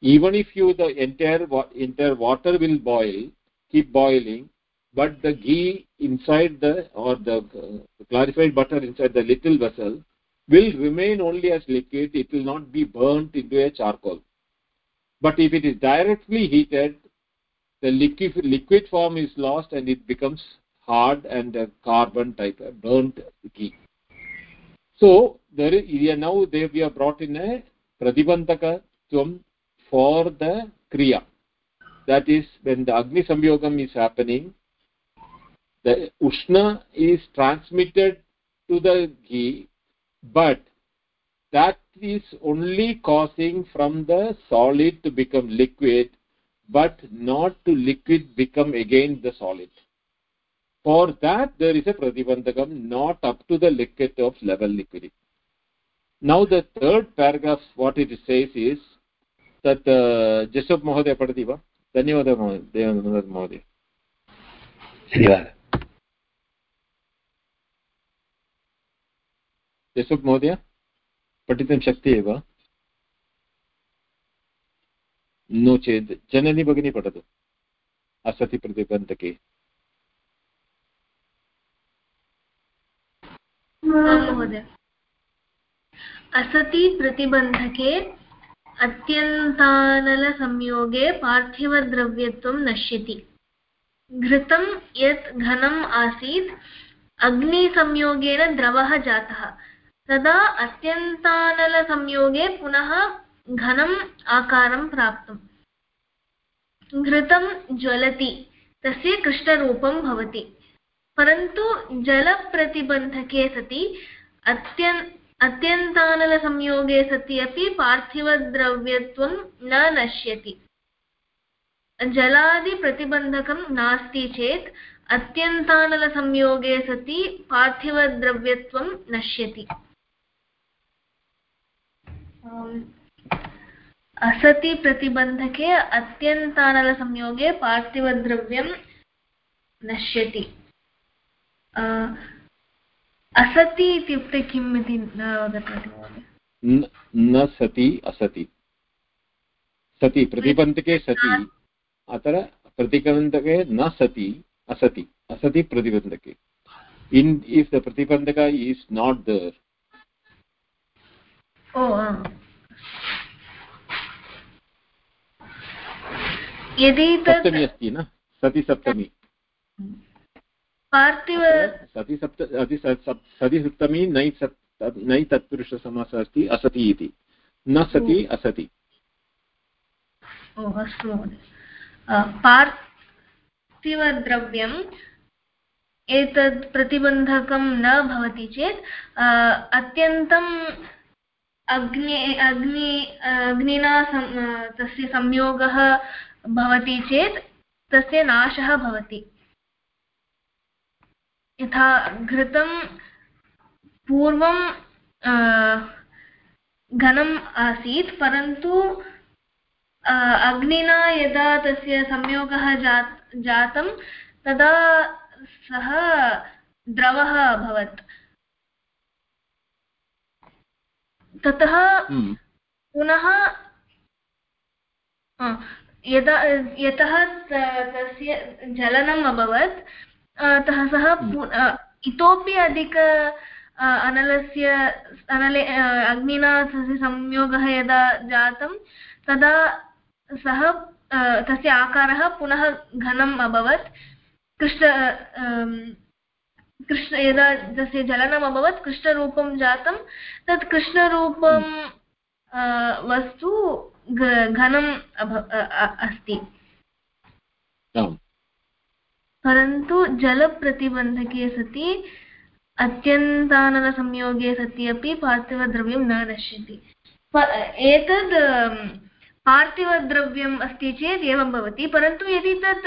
even if you the entire entire water will boil keep boiling but the ghee inside the or the uh, clarified butter inside the little vessel will remain only as liquid. It will not be burnt into a charcoal. But if it is directly heated the liquid liquid form is lost and it becomes hard and a carbon type burnt ghee. So there is now they we are brought in a pratibandhaka for the kriya. That is when the agni samyogam is happening the ushna is transmitted to the ghee but that is only causing from the solid to become liquid but not to liquid become again the solid. For that there is a pratibandhakam not up to the liquid of level liquidity. Now the third paragraph what it says is uh, जसोप् महोदय पठति वा? धन्यवादः महोदय। धन्यवादः। यशोप् महोदय पठितुं शक्ति एव नो चेत् जननी भगिनी पठतु। असति प्रतिबन्धके। असति प्रतिबन्धके अत्यन्तानलसंयोगे पार्थिवद्रव्यत्वं नश्यति। घृतं यत् घनम् आसीत्, अग्निसंयोगेन द्रवः जातः। तदा अत्यन्तानलसंयोगे पुनः घनम् आकारं प्राप्तम्। घृतं ज्वलति, तस्य कृष्णरूपं भवति। परन्तु जलप्रतिबन्धके सति अत्यन् अत्यन्तानलसंयोगे सति अपि पार्थिवद्रव्यत्वं न नश्यति। जलादिप्रतिबन्धकं नास्ति चेत् अत्यन्तानलसंयोगे सति पार्थिवद्रव्यत्वं नश्यति। असति प्रतिबन्धके अत्यन्तानलसंयोगे पार्थिवद्रव्यं नश्यति। असति इत्युक्ते किम् इति न महोदय? न सति असति। सति प्रतिबन्धके सति। अत्र प्रतिबन्धके न सति pratibandhake in if the pratibandhaka is not there oh uh. यदि सप्तमी अस्ति न? सति सप्तमी। पार्थिव सति सप्त सति सप्तमी नै सप् नै तत्पुरुषसमासः अस्ति असति इति। न सति असति। ओ अस्तु महोदय। पार् पार्थिवद्रव्यं एतत् प्रतिबन्धकं न भवति चेत् अत्यन्तम् अग्नि अग्नि अग्निना तस्य संयोगः भवति चेत् तस्य नाशः भवति। यथा घृतं पूर्वं घनम् आसीत् परन्तु अग्निना यदा तस्य संयोगः जात् जातं तदा सः द्रवः अभवत् ततः हम्म। पुनः यदा यतः तस्य जलनम् अभवत् अतः सः। इतोपि अधिक अनलस्य, अनले अग्निना संयोगः यदा जातं, तदा सः तस्य आकारः पुनः घनम् अभवत्। कृष्ण कृष्ण, यदा तस्य जलनम् अभवत्, कृष्णरूपं जातं। तत् कृष्णरूपं वस्तु घनम् अस्ति। परन्तु जलप्रतिबन्धके सति, अत्यन्तानलसंयोगे सति अपि पार्थिवद्रव्यं न नश्यति एतद् पार्थिवद्रव्यम् अस्ति चेत् एवं भवति, परन्तु यदि तत्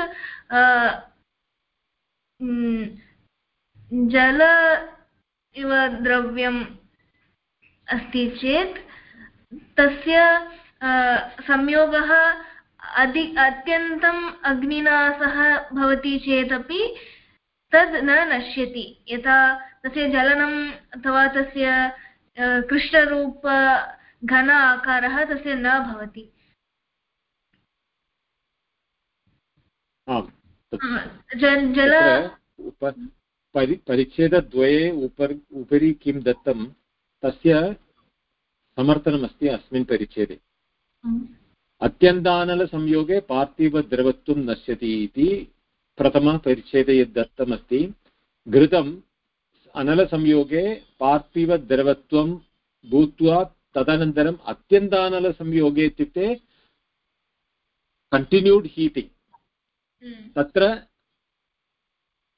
जल इव द्रव्यम् अस्ति चेत्, तस्य संयोगः अधि अत्यन्तम् अग्निना सह भवति चेदपि तद् न नश्यति। यथा तस्य जलनम् अथवा तस्य कृष्णरूप घन आकारः तस्य न भवति। जल परिच्छेदद्वये उपर् उपरि किं दत्तं तस्य समर्थनमस्ति अस्मिन् परिच्छेदे। अत्यन्तानलसंयोगे पार्थिवद्रवत्वं नश्यति इति प्रथमपरिच्छेदे यद् दत्तमस्ति। घृतम् अनलसंयोगे पार्थिवद्रवत्वं भूत्वा तदनन्तरम् अत्यन्तानलसंयोगे इत्युक्ते कण्टिन्यूड् हीटिङ्ग् तत्र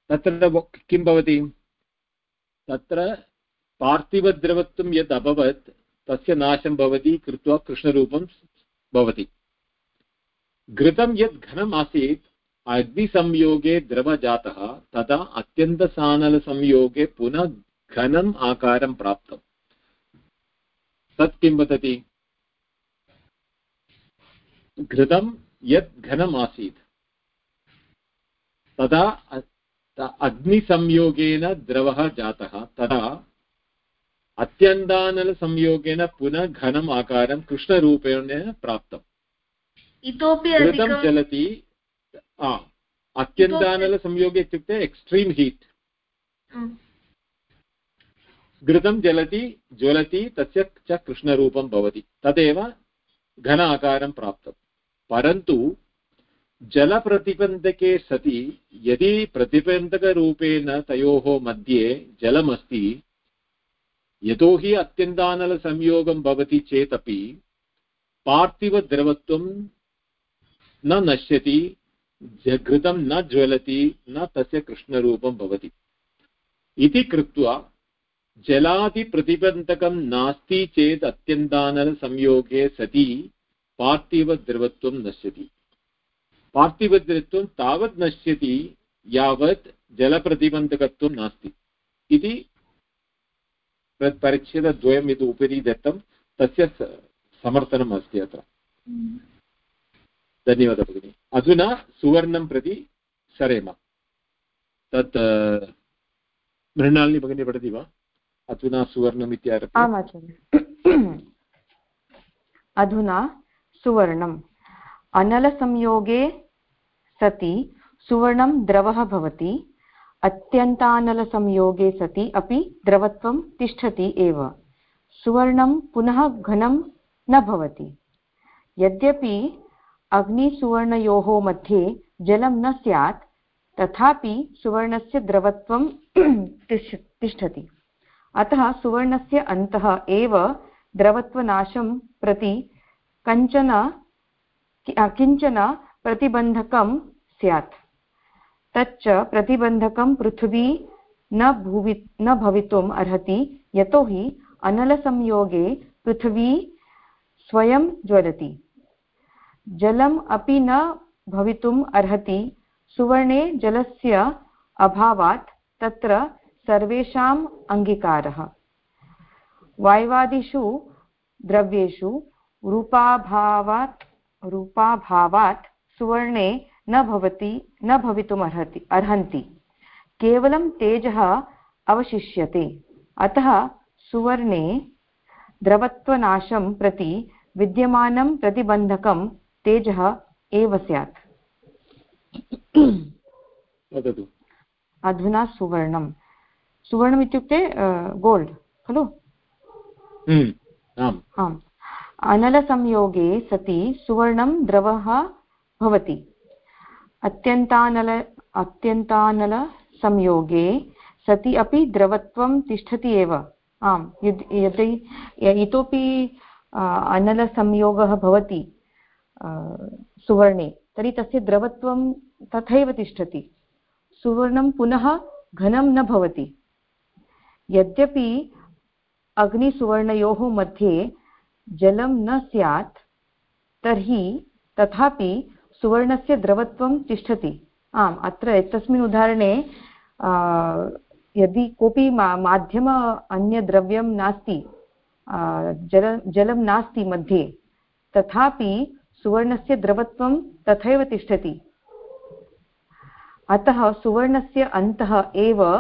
तत्र किं भवति? तत्र पार्थिवद्रवत्वं यद् अभवत् तस्य नाशं भवति कृत्वा कृष्णरूपं भवति। घृतं यत् घनम् आसीत्, अग्निसंयोगे द्रवजातः, तदा अत्यन्तसानलसंयोगे पुनः घनम् आकारं प्राप्तम्। तत् किं वदति? घृतं यत् घनम् आसीत्, तदा अग्निसंयोगेन द्रवः जातः, तदा अत्यन्तानलसंयोगेन पुनः घनम् आकारं कृष्णरूपेण प्राप्तम्। इतोपि घृतं चलति अत्यन्तानलसंयोगे इत्युक्ते एक्स्ट्रीम् हीट् घृतं जलति ज्वलति तस्य च कृष्णरूपं भवति तदेव घन आकारं प्राप्तं। परन्तु जलप्रतिबन्धके सति यदि प्रतिबन्धकरूपेण तयोः मध्ये जलमस्ति यतोहि अत्यन्तानलसंयोगं भवति चेदपि पार्थिवद्रवत्वं न नश्यति घृतं न ज्वलति, न तस्य कृष्णरूपं भवति। इति कृत्वा जलादिप्रतिबन्धकं नास्ति चेत् अत्यन्तानलसंयोगे सति पार्थिवद्रवत्वं नश्यति। पार्थिवद्रत्वं तावत् नश्यति यावत् जलप्रतिबन्धकत्वं नास्ति। इति परिच्छेदद्वयम् यद् उपरि दत्तं, तस्य समर्थनम् अस्ति अत्र। धन्यवादः भगिनि। अधुना सुवर्णं प्रति सरेम। तत् मृणालिनी भगिनी पठति वा? अधुना सुवर्णम् आचार्य। अधुना सुवर्णम्। अनलसंयोगे सति सुवर्णं द्रवः भवति। अत्यन्तानलसंयोगे सति अपि द्रवत्वं तिष्ठति एव। सुवर्णं पुनः घनं न भवति। यद्यपि अग्निसुवर्णयोः मध्ये जलं न स्यात्, तथापि सुवर्णस्य द्रवत्वं (clears throat) तिष्ठति। अतः सुवर्णस्य अन्तः एव द्रवत्वनाशं प्रति कञ्चन किंचन प्रतिबन्धकं स्यात्। तच्च प्रतिबन्धकं पृथिवी न भुवि, न भवितुम् अर्हति, यतोहि अनलसंयोगे पृथिवी स्वयं ज्वलति। जलम् अपि न भवितुम् अर्हति। सुवर्णे जलस्य अभावात् तत्र सर्वेषाम् अङ्गीकारः। वाय्वादिषु द्रव्येषु रूपाभावात् रूपाभावात् सुवर्णे न भवति, न भवितुम् अर्हति, अर्हन्ति। केवलं तेजः अवशिष्यते। अतः सुवर्णे द्रवत्वनाशं प्रति विद्यमानं प्रतिबन्धकं तेजः एव स्यात्। अधुना सुवर्णं सुवर्णम् इत्युक्ते गोल्ड् खलु? हम्म, आम्। अनलसंयोगे सति सुवर्णं द्रवः भवति। अत्यन्तानल अत्यन्तानलसंयोगे सति अपि द्रवत्वं तिष्ठति एव। आम् यदि इतोपि अनलसंयोगः भवति। सुवर्णे। तर्हि तस्य द्रवत्वं तथैव तिष्ठति। सुवर्णं पुनः घनं न भवति। यद्यपि अग्निसुवर्णयोः मध्ये जलं न स्यात्, तर्हि तथापि सुवर्णस्य द्रवत्वं तिष्ठति। आम्, अत्र एतस्मिन् उदाहरणे यदि कोऽपि मा, माध्यम अन्यद्रव्यं नास्ति जल, जलं नास्ति मध्ये, तथापि सुवर्णस्य द्रवत्वं तथैव तिष्ठति। अतः सुवर्णस्य अन्तः एव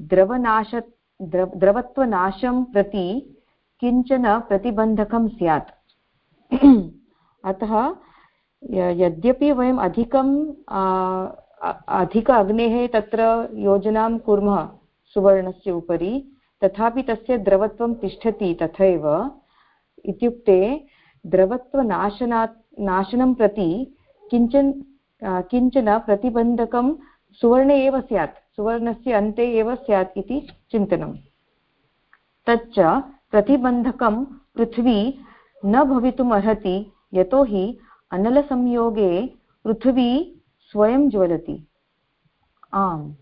द्रवनाश, द्रव, द्रवत्वनाशं प्रति किंचन प्रतिबन्धकं स्यात्। (clears throat) अतः यद्यपि वयम् अधिकं अधिक अग्नेः तत्र योजनां कुर्मः सुवर्णस्य उपरि, तथापि तस्य द्रवत्वं तिष्ठति तथैव। इत्युक्ते द्रवत्वनाशनात् नाशनं प्रति किंचन किंचन प्रतिबन्धकं सुवर्णे एव स्यात्, सुवर्णस्य अन्ते एव स्यात् इति चिन्तनं तच्च प्रतिबन्धकं पृथ्वी न भवितुम् अर्हति, यतोहि अनलसंयोगे पृथ्वी स्वयं ज्वलति। आम्।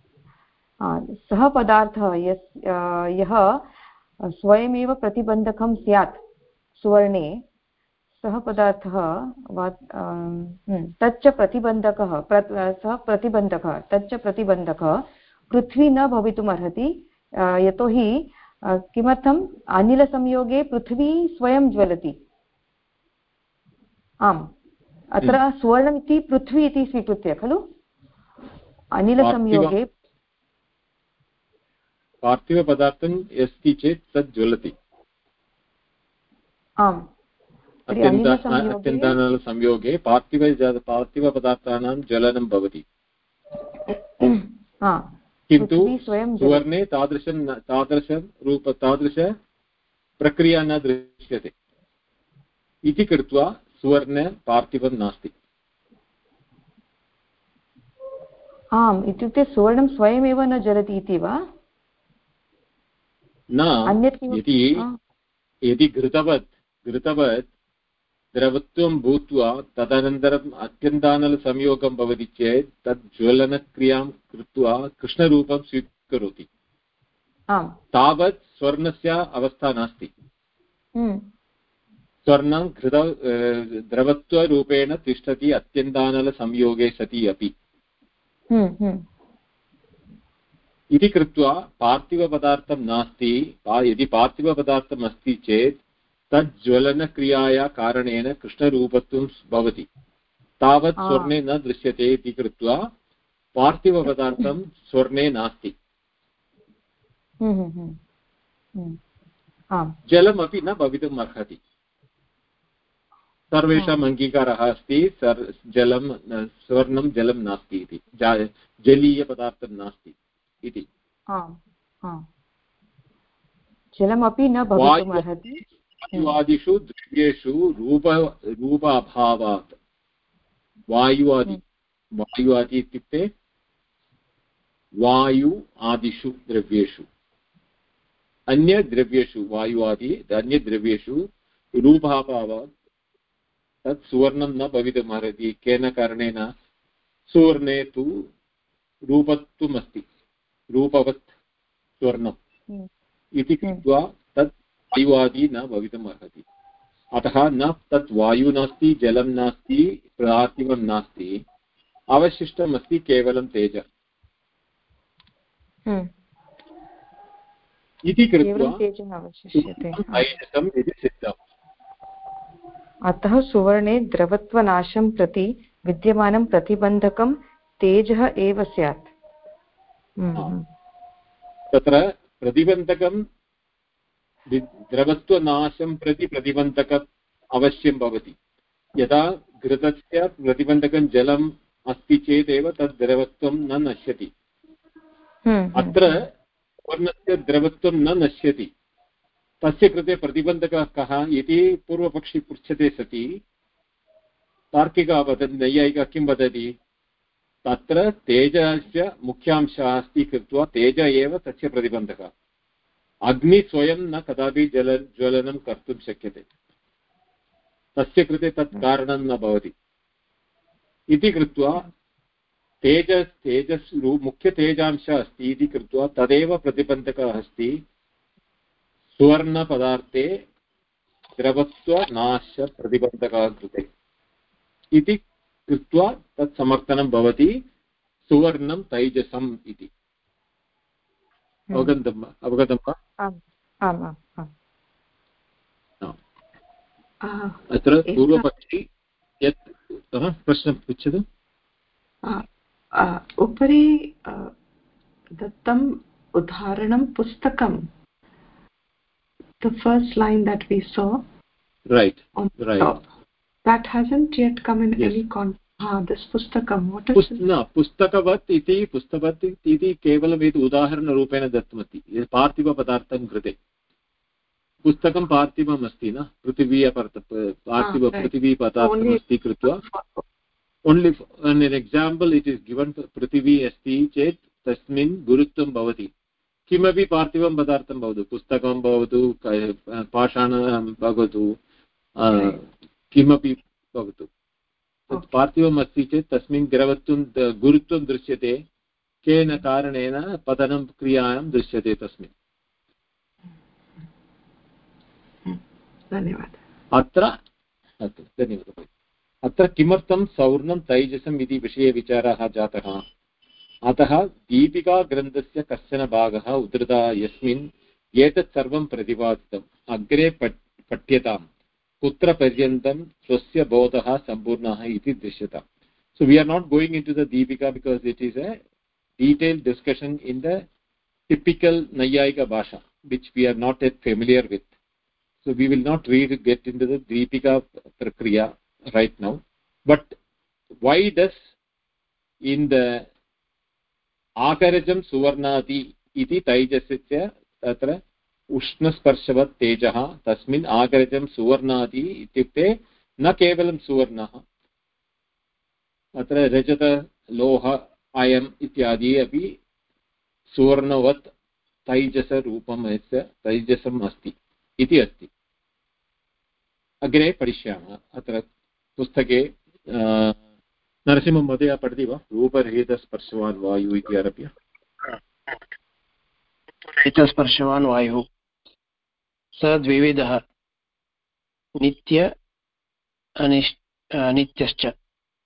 सः पदार्थः यस् यः स्वयमेव प्रतिबन्धकं स्यात्, सुवर्णे सः पदार्थः वा हम्म, तच्च प्रतिबन्धकः प्र सः प्रतिबन्धकः तच्च प्रतिबन्धकः पृथ्वी न भवितुम् अर्हति यतोहि किमर्थम्? अनिलसंयोगे पृथ्वी स्वयं ज्वलति। आम्। अत्र। सुवर्णमिति पृथ्वी इति स्वीकृत्य खलु? अनिलसंयोगे पार्थिवपदार्थम् अस्ति चेत् तत् ज्वलति। आम् अत्यन्तानलसंयोगे पार्थिव पार्थिवपदार्थानां ज्वलनं भवति। किन्तु सुवर्णे तादृशं तादृशं रूप तादृशप्रक्रिया न दृश्यते। इति कृत्वा सुवर्ण पार्थिवं नास्ति। आम् इत्युक्ते सुवर्णं स्वयमेव न जलति इति वा? न यदि यदि घृतवत् घृतवत् द्रवत्वं भूत्वा तदनन्तरम् अत्यन्तानलसंयोगं भवति चेत् तत् ज्वलनक्रियाँ कृत्वा कृष्णरूपं स्वीकरोति तावत् स्वर्णस्य अवस्था नास्ति हम्म। स्वर्णं घृत द्रवत्वरूपेण तिष्ठति अत्यन्तानलसंयोगे सति अपि हम्म, हम्म। इति कृत्वा पार्थिवपदार्थं नास्ति यदि पार्थिवपदार्थम् अस्ति चेत् तज्ज्वलनक्रियाया कारणेन कृष्णरूपत्वं भवति। तावत् स्वर्णे न दृश्यते इति कृत्वा पार्थिवपदार्थं स्वर्णे नास्ति। हम्म, हम्म, हम्म। जलमपि न भवितुम् अर्हति। सर्वेषाम् अङ्गीकारः अस्ति सर् जलं स्वर्णं जलं नास्ति इति। जलीयपदार्थं नास्ति इति। जलमपि न भवितुम् अर्हति। वायुवादिषु द्रव्येषु रूप रूप अभावात् वायुवादि। वायुवादि इत्युक्ते वायु आदिषु द्रव्येषु अन्यद्रव्येषु वायुवादि अन्यद्रव्येषु रूपाभावात् तत् सुवर्णं न भवितुमर्हति केन कारणेन सुवर्णे तु रूपत्वम् अस्ति रूपवत् स्वर्णम् हम्म। इति कृत्वा वायुवादी न भवितुम् अर्हति अतः न तत् वायु नास्ति जलं नास्ति पार्थिवं नास्ति। अवशिष्टम् अस्ति केवलं तेज। हम्म। इति कृत्वा इति सिद्धम्। अतः सुवर्णे द्रवत्वनाशं प्रति विद्यमानं प्रतिबन्धकं तेजः एव स्यात्। हम्म। तत्र प्रतिबन्धकं द्रवत्वनाशं प्रति प्रतिबन्धकम् अवश्यं भवति। यदा घृतस्य प्रतिबन्धकं जलम् अस्ति चेदेव तद् द्रवत्वं न नश्यति। हम्म, हम्म। अत्र वर्णस्य द्रवत्वं न नश्यति। तस्य कृते प्रतिबन्धकः कः इति पूर्वपक्षी पृच्छते सति। तार्किकः वदति नैयायिकः किं वदति? तत्र तेजस्य मुख्यांशः अस्ति कृत्वा तेज एव तस्य प्रतिबन्धकः। अग्नि स्वयं न कदापि जल ज्वलनं कर्तुं शक्यते। तस्य कृते तत् कारणं न भवति। इति कृत्वा तेजस् तेजस् मुख्यतेजांशः अस्ति इति कृत्वा तदेव प्रतिबन्धकः अस्ति। सुवर्णपदार्थे द्रवत्वनाशप्रतिबन्धकः कृते। इति कृत्वा तत् समर्थनं भवति सुवर्णं तैजसम् इति। हम्म। अवगतं वा? अवगतं वा अत्र पूर्वपक्षि यत् प्रश्नं पृच्छतु। उपरि दत्तम् उदाहरणं पुस्तकं the first line that we saw right that hasn't this pustakam what is Pust न पुस्तकवत् इति पुस्तकवत् इति केवलम् इति उदाहरणरूपेण दत्तमस्ति। पार्थिवपदार्थं कृते। पुस्तकं पार्थिवम् अस्ति न पृथिवी पार्थिव पृथिवीपदार्थम् अस्ति कृत्वा। Only an example it is given पृथिवी अस्ति चेत् तस्मिन् गुरुत्वं भवति। किमपि पार्थिवं पदार्थं भवतु पुस्तकं भवतु पाषाणं भवतु किमपि भवतु। तत् पार्थिवम् अस्ति चेत् तस्मिन् द्रवत्वं गुरुत्वं दृश्यते केन कारणेन पतनं क्रियायां दृश्यते तस्मिन्। धन्यवादः। अत्र धन्यवादः। अत्र किमर्थं सौर्णं तैजसम् इति विषये विचारः जातः? अतः दीपिकाग्रन्थस्य कश्चन भागः उद्धृता यस्मिन् एतत् सर्वं प्रतिपादितम्। अग्रे पठ्यताम्। कुत्र पर्यन्तं स्वस्य बोधः सम्पूर्णः इति दृश्यत so we are not going in to the Dipika because it is a detail discussion in the typical नैयायिकभाषा which we are not at familiar with so we will not read get in to the Dipika प्रक्रिया right now but why does in the आकरजं सुवर्णाति इति तैजस्य तत्र उष्णस्पर्शवत् तेजः तस्मिन् आकरजं सुवर्णादि इत्युक्ते न केवलं सुवर्णः, अत्र रजतलोह अयम् इत्यादि अपि सुवर्णवत् तैजसरूपम् अस्य, तैजसम् अस्ति इति अस्ति। अग्रे पठिष्यामः, अत्र पुस्तके नरसिंहमहोदय पठति वा? रूपरहितस्पर्शवान् वायुः इति आरभ्य। रहितस्पर्शवान् वायुः। स द्विविधः नित्य अनिश् अनित्यश्च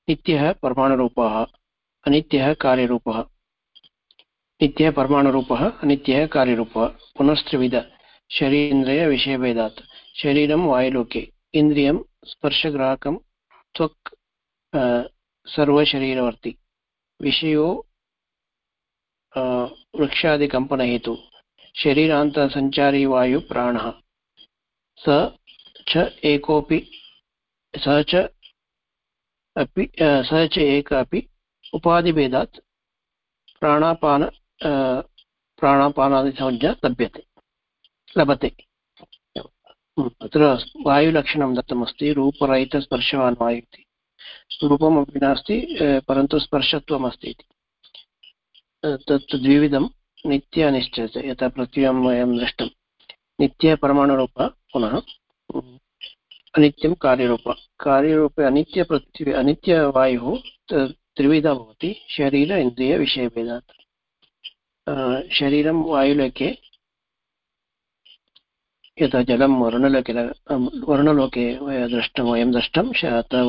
नित्यः परमाणुरूपः, अनित्यः कार्यरूपः। नित्यः परमाणुरूपः, अनित्यः कार्यरूपः। पुनस्त्रिविध। शरीरेन्द्रियविषयभेदात्। शरीरं वायुलोके। इन्द्रियं स्पर्शग्राहकं त्वक् सर्वशरीरवर्ति। विषयो वृक्षादिकम्पनहेतु। शरीरान्तसञ्चारी वायुप्राणः। स च एकोऽपि, स च अपि स च एक, अपि, उपाधिभेदात् प्राणापान प्राणापानादिसंज्ञा लभ्यते, लभते। अत्र वायुलक्षणं दत्तमस्ति रूपरहितस्पर्शवान् वायु इति रूपमपि नास्ति परन्तु स्पर्शत्वम् अस्ति इति तत् द्विविधं नित्य अनिश्चयते यथा पृथिव्यां वयं दृष्टं। नित्यपरमाणुरूप पुनः अनित्यं कार्यरूप कार्यरूपे अनित्यपृथिवी अनित्यवायुः त्रिविधा भवति, शरीर इन्द्रियविषयभेदात् शरीरं वायुलोके, यथा जलं वर्णलोके वर्णलोके दृष्टं वयं दृष्टं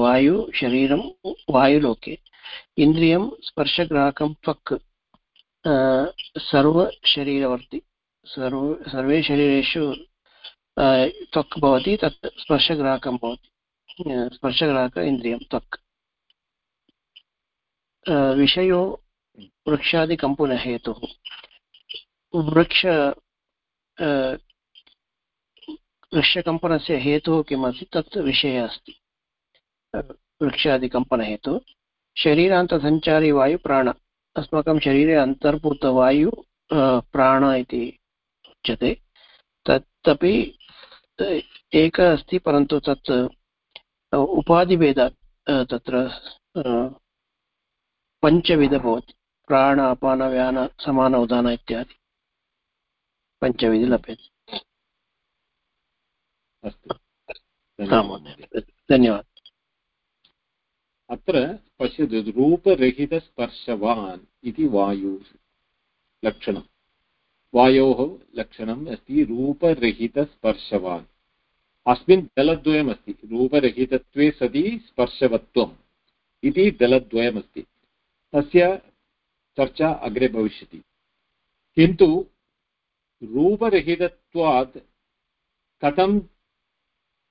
वायु, शरीरं वायुलोके। इन्द्रियं, स्पर्शग्राहकं त्वक् सर्वशरीरवर्ति। सर्व सर्वे शरीरेषु त्वक् भवति, तत् स्पर्शग्राहकं भवति। स्पर्शग्राहक इन्द्रियं, त्वक्। विषयो वृक्षादिकम्पनहेतुः। वृक्ष वृक्षकम्पनस्य हेतुः किमस्ति, तत् विषयः अस्ति। वृक्षादिकम्पनहेतुः। शरीरान्तसञ्चारी वायुप्राण अस्माकं शरीरे अन्तर्भूतवायु प्राण इति उच्यते। तदपि एकः अस्ति परन्तु तत् उपाधिभेदात् तत्र पञ्चविध भवति। प्राण अपान व्यान समान उदान इत्यादि। पञ्चविध लभ्यते। धन्यवादः। अत्र पश्यतु रूपरहितस्पर्शवान् इति वायु लक्षणं वायोः लक्षणम् अस्ति रूपरहितस्पर्शवान्। अस्मिन् दलद्वयमस्ति, रूपरहितत्वे सति स्पर्शवत्वम् इति दलद्वयमस्ति। तस्य चर्चा अग्रे भविष्यति। किन्तु रूपरहितत्वात् कथं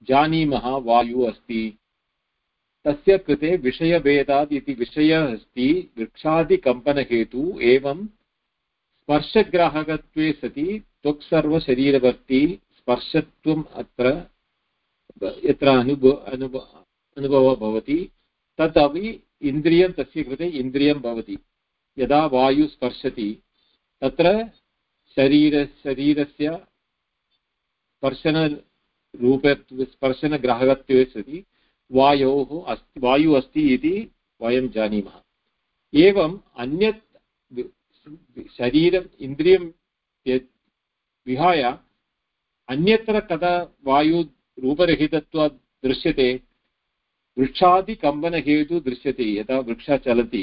जानीमः वायुः अस्ति? तस्य कृते विषयभेदात् इति विषयः अस्ति, वृक्षादिकम्पनहेतु एवं स्पर्शग्राहकत्वे सति त्वक्सर्वशरीरवर्ती स्पर्शत्वम् अत्र यत्र अनुभ अनुभ अनुभवः भवति, तदपि इन्द्रियं तस्य कृते इन्द्रियं भवति। यदा वायु स्पर्शति, तत्र शरीर, शरीरस्य स्पर्शनरूप स्पर्शनग्राहकत्वे सति, वायोः अस्ति वायुः अस्ति इति वयं जानीमः। एवम् अन्यत् शरीरम् इन्द्रियं विहाय अन्यत्र कदा वायुरूपरहितत्वात् दृश्यते वृक्षादिकम्बनहेतुः दृश्यते यदा वृक्षः चलति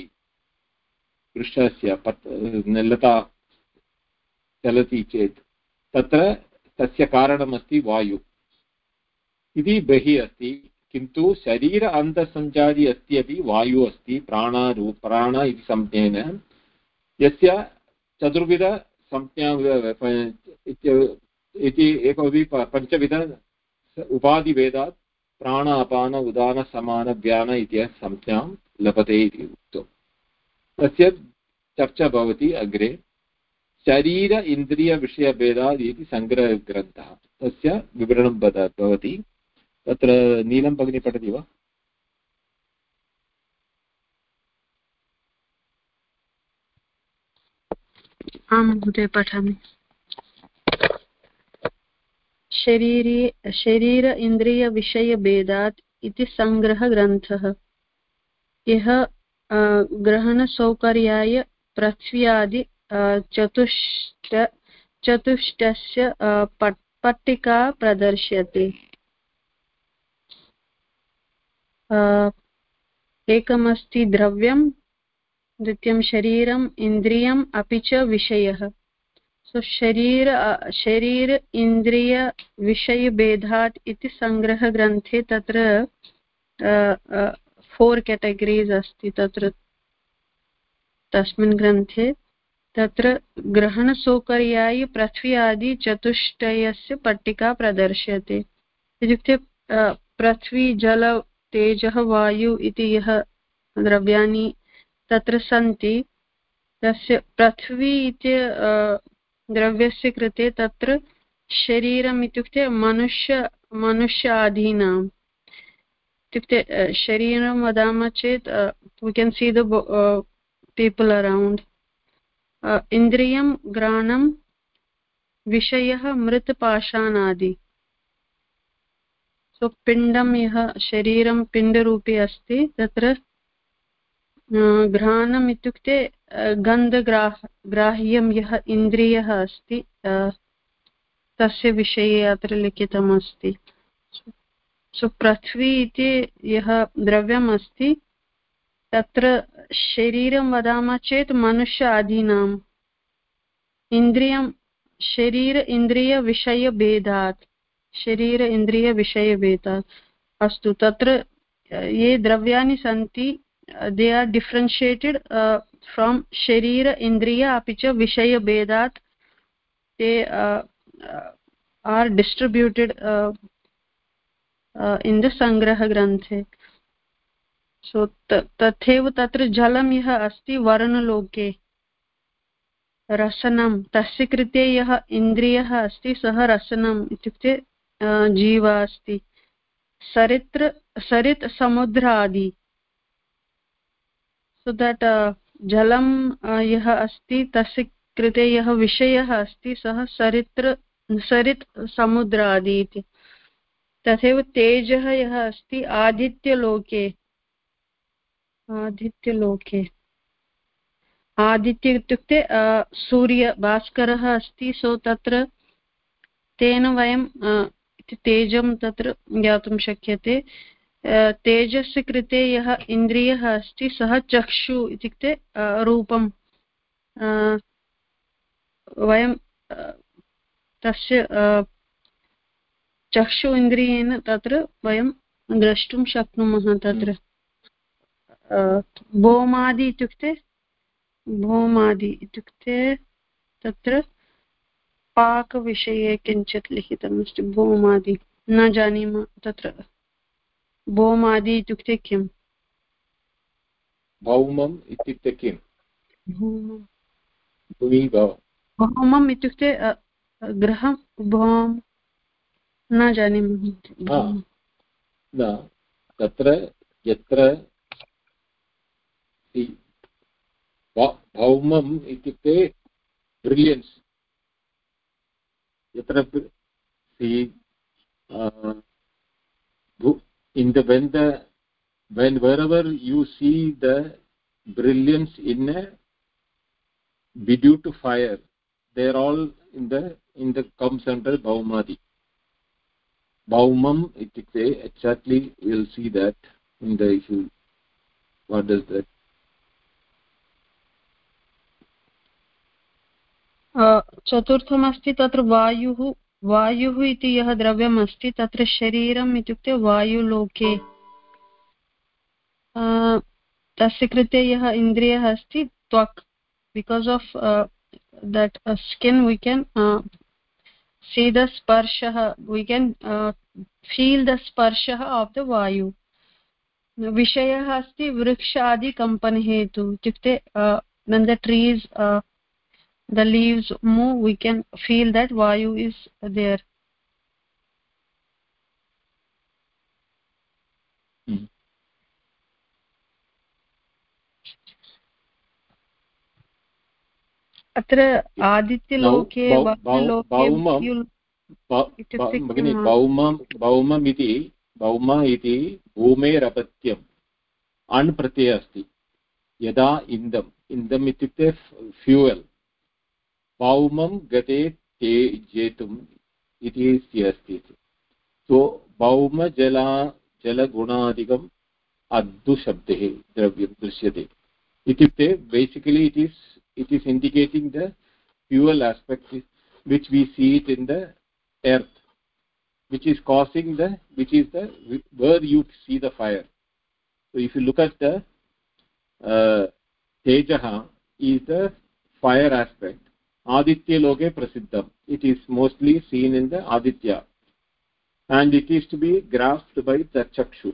वृक्षस्य पत् लता चलति चेत् तत्र तस्य कारणमस्ति वायु इति बहिः अस्ति किन्तु शरीर अन्तसञ्चारी अस्ति अपि वायुः अस्ति प्राणारू प्राण इति संज्ञेन यस्य चतुर्विधसंज्ञा इति एकमपि पञ्चविध उपाधिभेदात् प्राण अपान उदान, समान व्यान इति संज्ञां लभते इति उक्तम्। तस्य चर्चा भवति अग्रे। शरीर इन्द्रियविषयभेदात् इति सङ्ग्रहग्रन्थः। तस्य विवरणं भवति। तत्र नीलं भगिनी पठति वा? आं महोदय, पठामि। शरीरे इन्द्रियविषयभेदात् इति सङ्ग्रहग्रन्थः। यः ग्रहणसौकर्याय पृथ्व्यादि चतुष्ट, चतुष्टस्य पट्टिका प्रदर्श्यते। एकमस्ति द्रव्यं द्वितीयं शरीरम्, इन्द्रियम्, अपि च विषयः। सो शरीर शरीर इन्द्रियविषयभेदात् इति सङ्ग्रहग्रन्थे तत्र फोर् केटगरीस् अस्ति तत्र, तस्मिन् ग्रन्थे। तत्र ग्रहणसौकर्याय पृथ्वी आदि चतुष्टयस्य पट्टिका प्रदर्श्यते। इत्युक्ते पृथ्वी, जल, तेजः, वायु इति यः द्रव्याणि तत्र सन्ति। तस्य पृथ्वी इति द्रव्यस्य कृते तत्र शरीरम् इत्युक्ते मनुष्य मनुष्य आदीनाम् इत्युक्ते शरीरं वदामः चेत् we can see the people around इन्द्रियं, घ्राणं, विषयः मृत्पाषाणादि सो पिण्डं यः, शरीरं पिण्डरूपे अस्ति, तत्र घ्राणम् इत्युक्ते गन्धग्राह, ग्राह्यं यः इन्द्रियः अस्ति तस्य विषये अत्र लिखितमस्ति। सो पृथ्वी इति यः द्रव्यम् अस्ति, तत्र शरीरं वदामः चेत् मनुष्य आदीनाम् इन्द्रियं, शरीर इन्द्रियविषयभेदात् शरीर इन्द्रियविषयभेदात्। अस्तु, तत्र ये द्रव्याणि सन्ति दे आर् डिफ्रेन्शियेटेड् फ्रोम् शरीर इन्द्रिय अपि च विषयभेदात् ते आर् डिस्ट्रिब्यूटेड् इन् द सङ्ग्रहग्रन्थे सो तथैव तत्र जलं यः अस्ति वर्णलोके रसनं तस्य कृते यः इन्द्रियः अस्ति सः रसनम् इत्युक्ते जीव अस्ति सरित्र सरित् समुद्र आदि सो देट् जलं यः अस्ति, तस्य कृते यः विषयः अस्ति, सः सरित्र, सरित् समुद्र आदि इति। तथैव तेजः यः अस्ति, आदित्यलोके आदित्यलोके। आदित्य इत्युक्ते सूर्य, भास्करः अस्ति, सो तत्र तेन वयं तेजं तत्र ज्ञातुं शक्यते। तेजस्य कृते यः इन्द्रियः अस्ति सः चक्षु इत्युक्ते रूपं वयं तस्य चक्षु इन्द्रियेण तत्र वयं द्रष्टुं शक्नुमः तत्र। भौमादि इत्युक्ते भौमादि इत्युक्ते तत्र पाकविषये किञ्चित् लिखितमस्ति भौमादि। न जानीमः तत्र। भौमादि इत्युक्ते किम् भौमम् इत्युक्ते किम् भौमम् इत्युक्ते गृहं भौम न जानीमः न तत्र यत्र भौमम् इत्युक्ते brilliance uh, in the when the when wherever you see the brilliance in a due to fire they are all in the in the comes under baumadi baumam itukte exactly we'll see that in the issue what does that चतुर्थमस्ति तत्र वायुः वायुः इति यः द्रव्यम् अस्ति तत्र शरीरम् इत्युक्ते वायुलोके। तस्य कृते यः इन्द्रियः अस्ति त्वक्। Because of that skin we can see the स्पर्शः वी केन् फील् द स्पर्शः आफ् द वायु। विषयः अस्ति वृक्षादिकम्पनहेतु इत्युक्ते the trees uh, the leaves move we can feel that vayu is there. अत्र आदित्यलोके भगिनि भौमम् इति भौम इति भूमेरपत्यम् अण् प्रत्ययः अस्ति। यदा इन्दम्। इन्दम् इत्युक्ते फ्यूयल्। भौमं गते ते जेतुम् इति अस्ति सो भौमजला जलगुणादिकम् अद्दुशब्देः द्रव्यं दृश्यते। इत्युक्ते basically it is it is indicating the fuel aspect which we see it in the earth which is causing the which is there where you see the fire so if you look at the तेजः is the fire aspect आदित्यलोके प्रसिद्धम् it is mostly seen in the Aditya grasped by the chakshu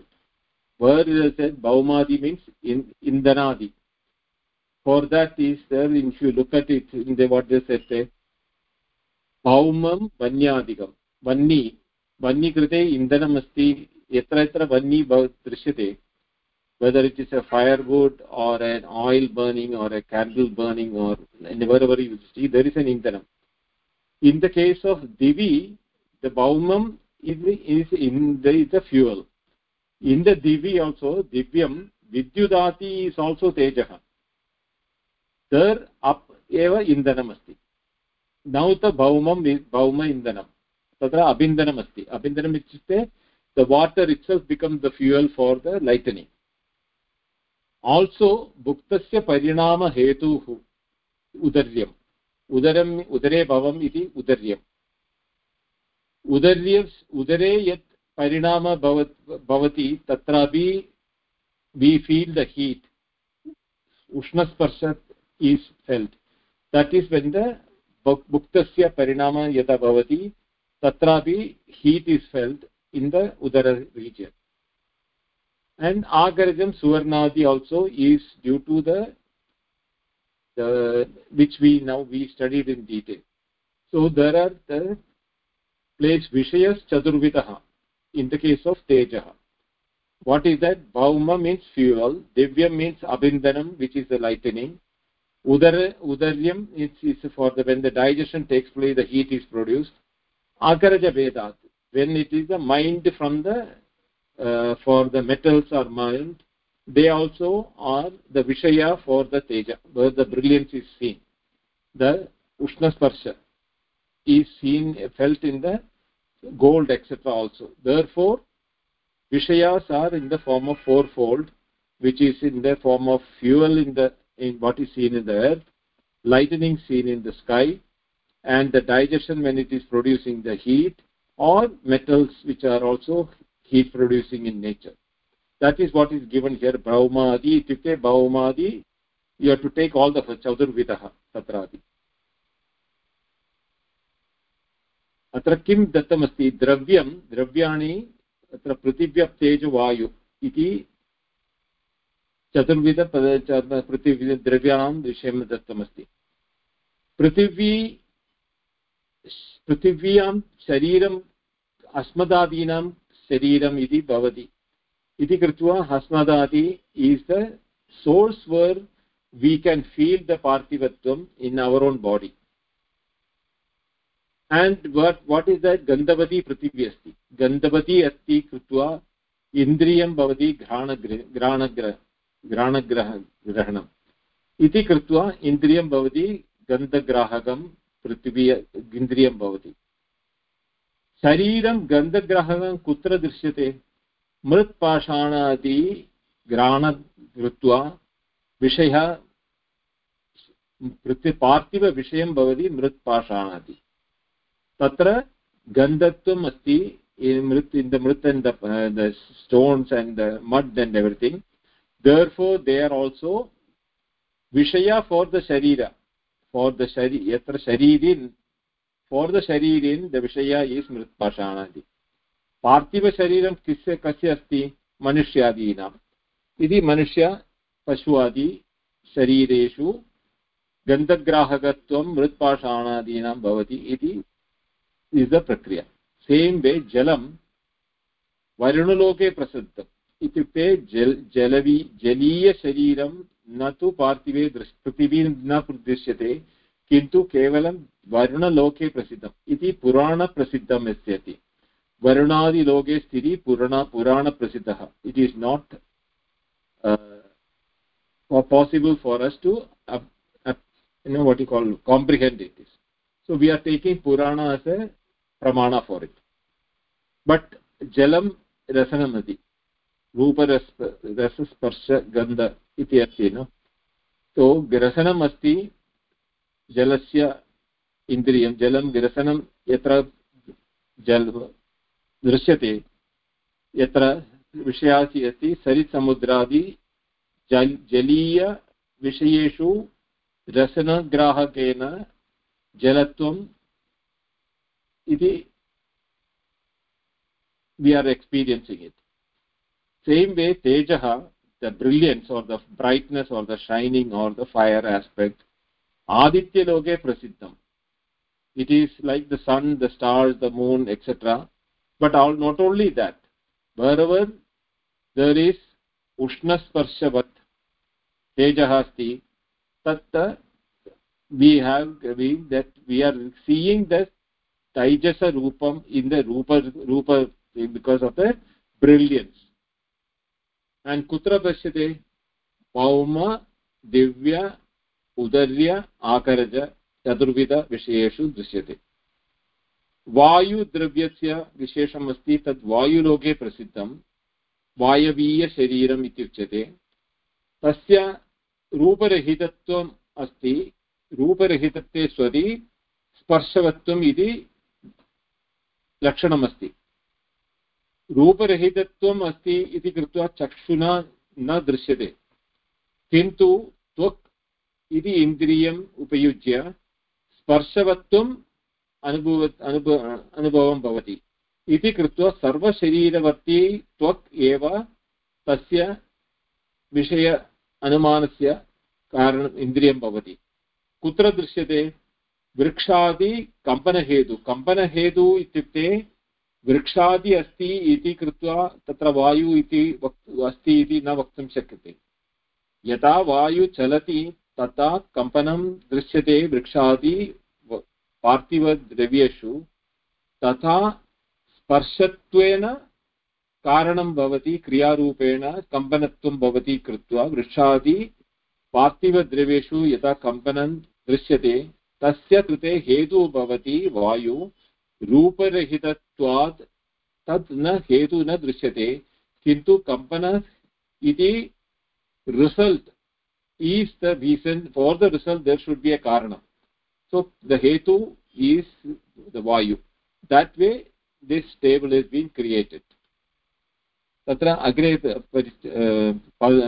where it is said baumadi means in indanadi for that is there if you look at it in the what they say baumam vanyadikam vanni vanni krite indanam asti yatra yatra vanni drishyate whether it is a firewood or an oil burning or a candle burning or wherever you see, there is an Indhanam. In the case of Divi, the Baumam is, is in the, is the fuel. In the Divi also, Divyam, Vidyudati is also Tejaha. There up eva indana asti. Now the Baumam is Bauma Indhanam. Tatra Abindanam asti. Abindanam is the water itself becomes the fuel for the lightning. Also भुक्तस्य परिणामहेतुः उदर्यम्। उदरम्, उदरे भवम् इति उदर्यम्। उदर्य, उदरे यत् परिणाम भवति तत्रापि we feel the heat उष्णस्पर्श is felt that is when the भुक्तस्य यदा भवति, तत्रापि heat is felt in the उदर region and agarajam suvarnadi also is due to the the which we now we studied in detail. So there are the place vishayas chaturvidah in the case of tejah what is that? Bhauma means fuel divya means abindanam which is the lightening udar udaryam is, is for the when the digestion takes place the heat is produced. Akaraja vedat when it is the mind from the uh, for the metals are mind they also are the vishaya for the teja where the brilliance is seen. The ushna sparsha is seen felt in the gold etc also. Therefore vishayas are in the form of fourfold which is in the form of fuel in the in what is seen in the earth lightning seen in the sky and the digestion when it is producing the heat or metals which are also heat producing in nature that is what is given here bhaumadi ityukte bhaumadi you have to take all the chaturvidah tatrapi अत्र किं दत्तमस्ति द्रव्यं द्रव्याणि अत्र पृथिव्यप्तेजवायु इति चतुर्विध पृथिवीद्रव्याणां विषयं दत्तमस्ति पृथिवी पृथिव्यां शरीरम् अस्मदादीनां शरीरम् इति भवति इति कृत्वा अस्मदादि is the source where we can feel the parthivatvam in our own body and what what is that gandhavati prithvi asti gandhavati asti krutva indriyam bhavati grana grana granagrah grahanam इति कृत्वा इन्द्रियं भवति गन्धग्राहकं पृथिवी इन्द्रियं भवति शरीरं गन्धग्राहकं कुत्र दृश्यते मृत्पाषाणादि ग्राण कृत्वा विषयः पार्थिवविषयं भवति मृत्पाषाणादि तत्र गन्धत्वम् अस्ति मृत् इन् द मृत् uh, the stones and the mud and everything therefore they are also vishaya for the sharira for the shari yatra sharirin for the sharirin the vishaya is mritpashanadi पार्थिवशरीरं किस्य कस्य अस्ति मनुष्यादीनाम् इति मनुष्य पशुवादि शरीरेषु गन्धग्राहकत्वं मृत्पाषाणादीनां भवति इति इस् द प्रक्रिया सेम् वे जलं वरुणलोके प्रसिद्धम् इत्युक्ते जल जलवि जलीयशरीरं न तु पार्थिवे दृश् पृथिवी न दृश्यते किन्तु केवलं वरुणलोके प्रसिद्धम् इति पुराणप्रसिद्धम् यस्यति। वरुणादिलोके स्थिति पुराण पुराणप्रसिद्धः। It is not possible for us to know what you call comprehend it is so we are taking Purana as a प्रमाण फार् इट् बट् जलं रसनमिति रूपरस् रसस्पर्श इति अस्ति न रसनम् अस्ति जलस्य इन्द्रियं, जलं, विरसनं यत्र जल दृश्यते, यत्र विषयासि अस्ति सरित्समुद्रादि जल् जलीयविषयेषु रसनग्राहकेन जलत्वम् इति वि आर् एक्स्पीरियन्सिङ्ग् इत् सेम् वे तेजः the brilliance or the brightness or the shining or the fire aspect loke prasiddham. It is like the sun the stars the moon etc but all, not only that wherever there is ushnasparshavat tejah asti tat we have we that we are seeing the taijasa rupam in the rupa rupa because of the brilliance. And kutra pashyate pauma divya udarya akaraja चतुर्विध विषयेषु दृश्यते वायुद्रव्यस्य विशेषम् अस्ति तद् वायुलोके प्रसिद्धं वायवीयशरीरम् इत्युच्यते तस्य रूपरहितत्वम् अस्ति रूपरहितत्वे स्वरि स्पर्शवत्वम् इति लक्षणमस्ति रूपरहितत्वम् अस्ति इति कृत्वा चक्षुना न दृश्यते किन्तु त्वक् इति इन्द्रियम् उपयुज्य स्पर्शवत्वम् अनुभव अनुभव अनुभवं भवति। इति कृत्वा सर्वशरीरवर्ती त्वक् एव तस्य विषय अनुमानस्य कारणम् इन्द्रियं भवति। कुत्र दृश्यते? वृक्षादि कम्पनहेतु। कम्पनहेतु इत्युक्ते वृक्षादि अस्ति इति कृत्वा तत्र वायु इति अस्ति इति न वक्तुं शक्यते। यथा वायु चलति तथा कम्पनं दृश्यते वृक्षादि पार्थिवद्रव्येषु तथा स्पर्शत्वेन कारणं भवति, क्रियारूपेण कम्पनत्वं भवति कृत्वा वृक्षादि पार्थिवद्रव्येषु यथा कम्पनं दृश्यते, तस्य कृते हेतुः भवति वायु, रूपरहितत्वात् तत् न हेतु न दृश्यते, किन्तु कम्पन इति result is the reason for the result there should be a karana so the hetu is the vayu that way this table is being created तत्र अग्रे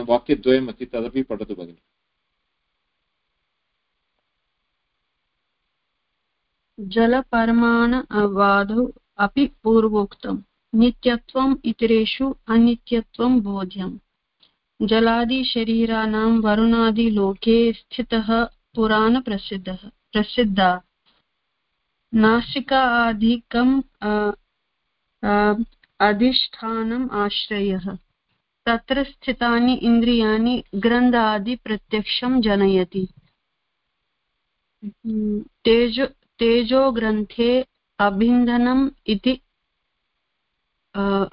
वाक्यद्वयम् अस्ति तदपि पठतु भगिनि जलपरमाणवादौ अपि पूर्वोक्तम् नित्यत्वम् इतरेषु अनित्यत्वं बोध्यम् जलादिशरीराणां वरुणादिलोके स्थितः पुराणप्रसिद्धः, प्रसिद्धा। नासिकाधिकम् अधिष्ठानम् आश्रयः। तत्र स्थितानि इन्द्रियाणि ग्रन्थादिप्रत्यक्षं जनयति। तेजो, तेजोग्रन्थे अभिन्दनम् इति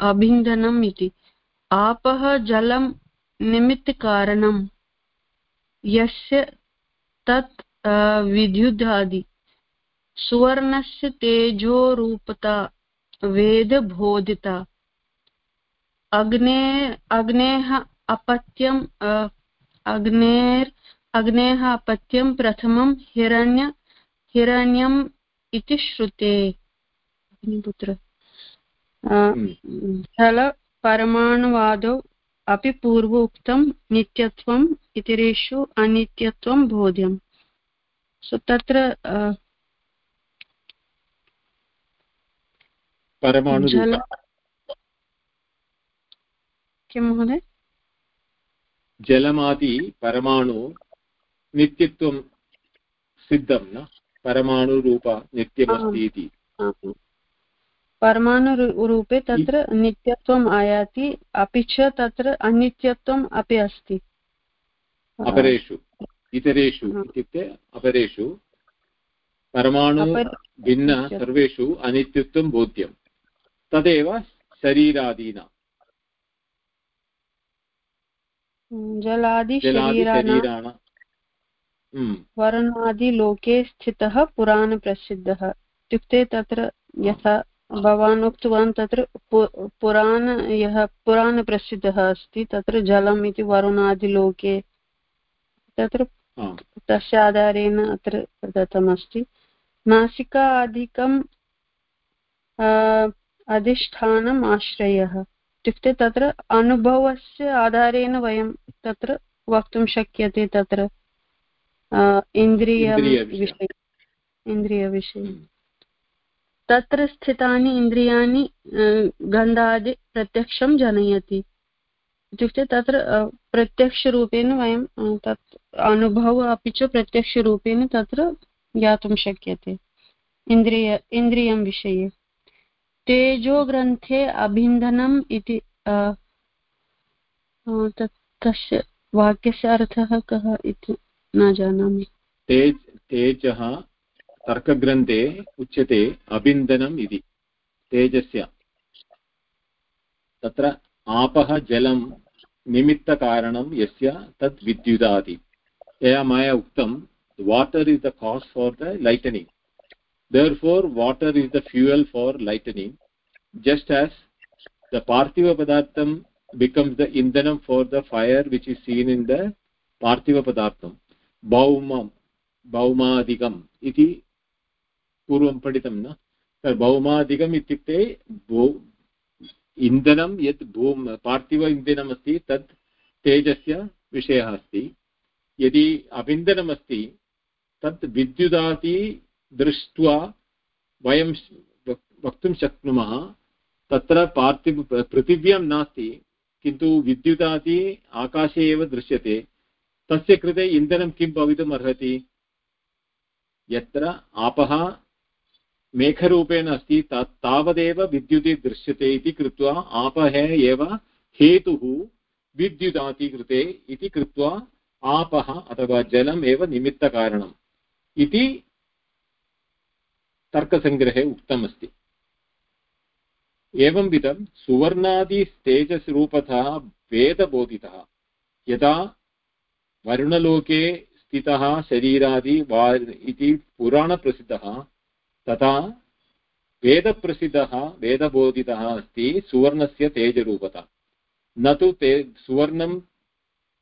अभिन्दनम् इति। आपः जलं निमित्तकारणं यस्य तत् विद्युदादि। सुवर्णस्य तेजोरूपता वेदबोधिता। अग्ने अग्नेः अपत्यम् अग्नेर् अग्नेः अपत्यं प्रथमं हिरण्य हिरण्यम् इति श्रुते। पुत्र जलपरमाणुवादौ अपि पूर्वोक्तं नित्यत्वम् इतरेषु अनित्यत्वं बोध्यम्। सो तत्र किं महोदय? जलमादि परमाणु नित्यत्वं सिद्धं न? परमाणुरूप नित्यमस्ति इति। परमाणुरूपे तत्र नित्यत्वम् आयाति अपि च तत्र अनित्यत्वम् अपि अस्ति। अपरेषु इतरेषु इत्युक्ते अपरेषु परमाणु भिन्न सर्वेषु अनित्यत्वं बोध्यं तदेव शरीरादीना। जलादिशरीराणां हम्म। वर्णादिलोके स्थितः पुराणप्रसिद्धः। इत्युक्ते तत्र यथा भवान् उक्तवान् तत्र पुराण यः पुराणप्रसिद्धः अस्ति तत्र जलम् इति वरुणादिलोके तत्र तस्य आधारेण अत्र दत्तमस्ति। नासिकाधिकम् अधिष्ठानम् आश्रयः इत्युक्ते तत्र अनुभवस्य आधारेण वयं तत्र वक्तुं शक्यते तत्र इन्द्रियविषये। इन्द्रियविषये। हम्म। तत्र स्थितानि इन्द्रियाणि गन्धादि प्रत्यक्षं जनयति। इत्युक्ते तत्र प्रत्यक्षरूपेण वयं तत् अनुभवः अपि च प्रत्यक्षरूपेण तत्र ज्ञातुं शक्यते, इन्द्रिय, इन्द्रियं विषये। तेजोग्रन्थे अभिन्दनम् इति तस्य वाक्यस्य अर्थः कः इति न जानामि। तेज, तेजः तर्कग्रन्थे उच्यते अबिन्दनम् इति तेजस्य तत्र आपः जलं निमित्तकारणं यस्य तत् विद्युदाति यया मया उक्तं water is the cause for the lightning water is the fuel for lightning just as the parthiva padartham becomes the indhanam for the fire which is seen in the parthiva padartham baumam baumadikam iti पूर्वं पठितं न? भौमादिकम् इत्युक्ते भू इन्धनं यत् भू पार्थिव इन्धनमस्ति तत् तेजस्य विषयः अस्ति। यदि अभिन्दनमस्ति तत् विद्युदाति दृष्ट्वा वयं वक्तुं शक्नुमः, तत्र पार्थिव पृथिव्यां नास्ति, किन्तु विद्युदाति आकाशे एव दृश्यते। तस्य कृते इन्धनं किं भवितुम् अर्हति यत्र आपः मेघरूपेण अस्ति तावदेव विद्युति दृश्यते इति कृत्वा आपः एव हेतुः विद्युदाति कृते इति कृत्वा आपः अथवा जलम् एव निमित्तकारणम् इति तर्कसङ्ग्रहे उक्तमस्ति। एवंविधं सुवर्णादितेजसरूपतः वेदबोधितः। यदा वरुणलोके स्थितः शरीरादि वा इति पुराणप्रसिद्धः तथा वेदप्रसिद्धः, वेदबोधितः अस्ति सुवर्णस्य तेजरूपता। न तु ते, सुवर्णम्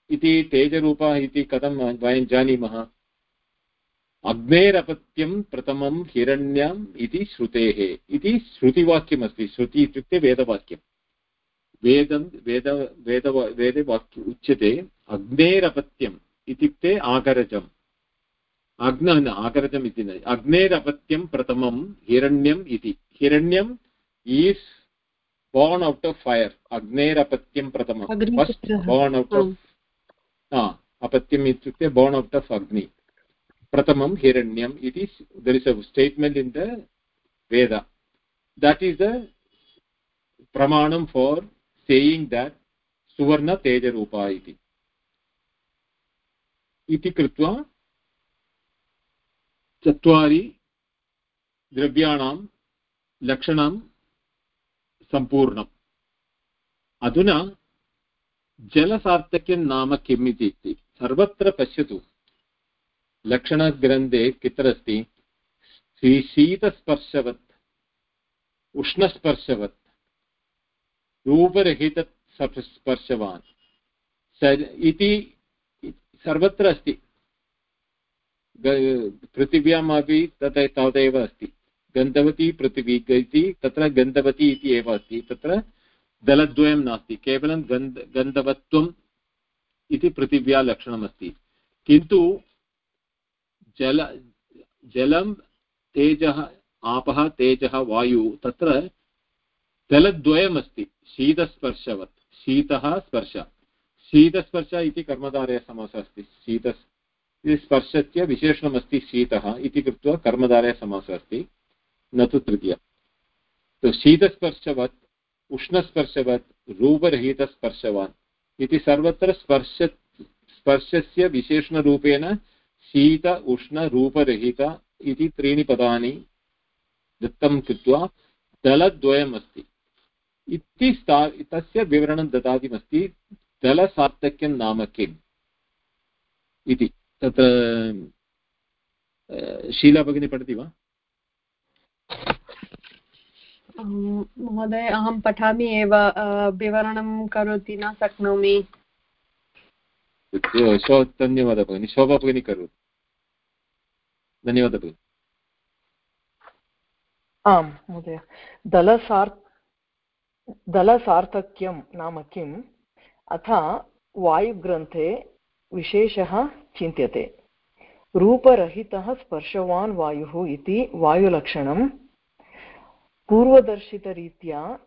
इति तेजरूपः इति कथं वयं जानीमः? अग्नेरपत्यं प्रथमं हिरण्यम् इति श्रुतेः। इति श्रुतिवाक्यमस्ति, श्रुति इत्युक्ते वेदवाक्यं वेदं, वेद वेद वेदे वाक्य उच्यते, अग्नेरपत्यम् इत्युक्ते आगरजम्। अग्न न आगरजम् इति न अग्नेरपत्यं प्रथमं हिरण्यम् इति हिरण्यम् is born out of fire agnerapathyam prathama first born out of ah apatyam ityukte born out of agni pratamam hiranyam it is there is a statement in the veda that is the pramanam for saying that suvarna teja rupa iti इति कृत्वा चत्वारि द्रव्याणां लक्षणं सम्पूर्णम्। अधुना जलसार्थक्यं नाम किम् इति सर्वत्र पश्यतु। लक्षणग्रन्थे कुत्र अस्ति? शीतस्पर्शवत्, उष्णस्पर्शवत् रूपरहित स्पर्शवान् इति सर्वत्र अस्ति। पृथिव्यामपि तत् तदेव अस्ति। गन्धवती पृथिवी इति तत्र गन्धवती इति एव अस्ति। तत्र दलद्वयं नास्ति। केवलं गन्ध गन्धवत्वम् इति पृथिव्या लक्षणमस्ति। किन्तु जल जलं, तेजः, आपः, तेजः, वायु तत्र दलद्वयमस्ति। शीतस्पर्शवत्। शीतः स्पर्श। शीतस्पर्श इति कर्मधारयसमासः अस्ति। शीत स्पर्शस्य विशेषणमस्ति शीतः इति कृत्वा कर्मधारयसमासः अस्ति। न तु तृतीया। तो शीतस्पर्शवत्, उष्णस्पर्शवत्, रूपरहितस्पर्शवान् इति सर्वत्र स्पर्श स्पर्शस्य विशेषणरूपेण शीत उष्णरूपरहित इति त्रीणि पदानि दत्तं कृत्वा दलद्वयम् अस्ति। इति तस्य विवरणं ददातिमस्ति दलसार्थक्यं नाम किम् इति। तत्र शीला भगिनी पठति वा? महोदय अहं पठामि एव विवरणं करोति न शक्नोमि। धन्यवादः भगिनि। शोभा भगिनी करोतु। धन्यवादः भगिनि। आम् महोदय। दलसार् दलसार्थक्यं नाम किम्? अथ वायुग्रन्थे विशेषः चिन्त्यते। रूपरहितः स्पर्शवान् वायुः इति वायुलक्षणं पूर्वदर्शितरीत्या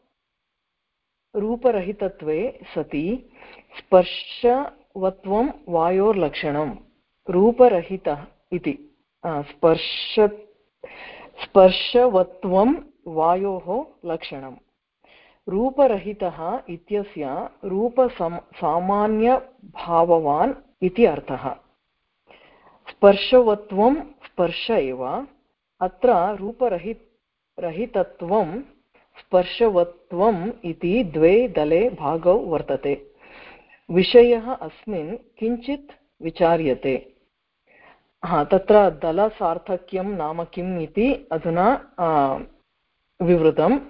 रूपरहितत्वे सति स्पर्शवत्वं वायोर्लक्षणं रूपरहितः इति स्पर्श, स्पर्शवत्वं वायोः लक्षणं रूपरहितः इत्यस्य रूपसम, सामान्यभाववान् इति अर्थः। स्पर्शवत्वं स्पर्श एव, अत्र रूपरहित रहितत्वं स्पर्शवत्वम् इति द्वे दले भागौ वर्तते। विषयः अस्मिन् किञ्चित् विचार्यते। हा, तत्र दलसार्थक्यं नाम किम् इति अधुना विवृतम्।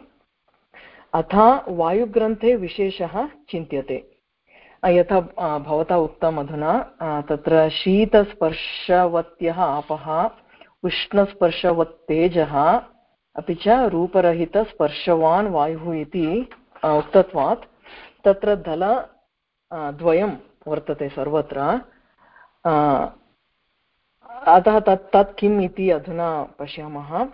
अथा वायुग्रन्थे विशेषः चिन्त्यते। यथा भवता उक्तम् अधुना तत्र शीतस्पर्शवत्यः आपः, उष्णस्पर्शवत्तेजः, अपि च रूपरहितस्पर्शवान् वायुः इति उक्तत्वात्। तत्र दल द्वयं वर्तते सर्वत्र। अतः तत् तत् किम् इति अधुना पश्यामः।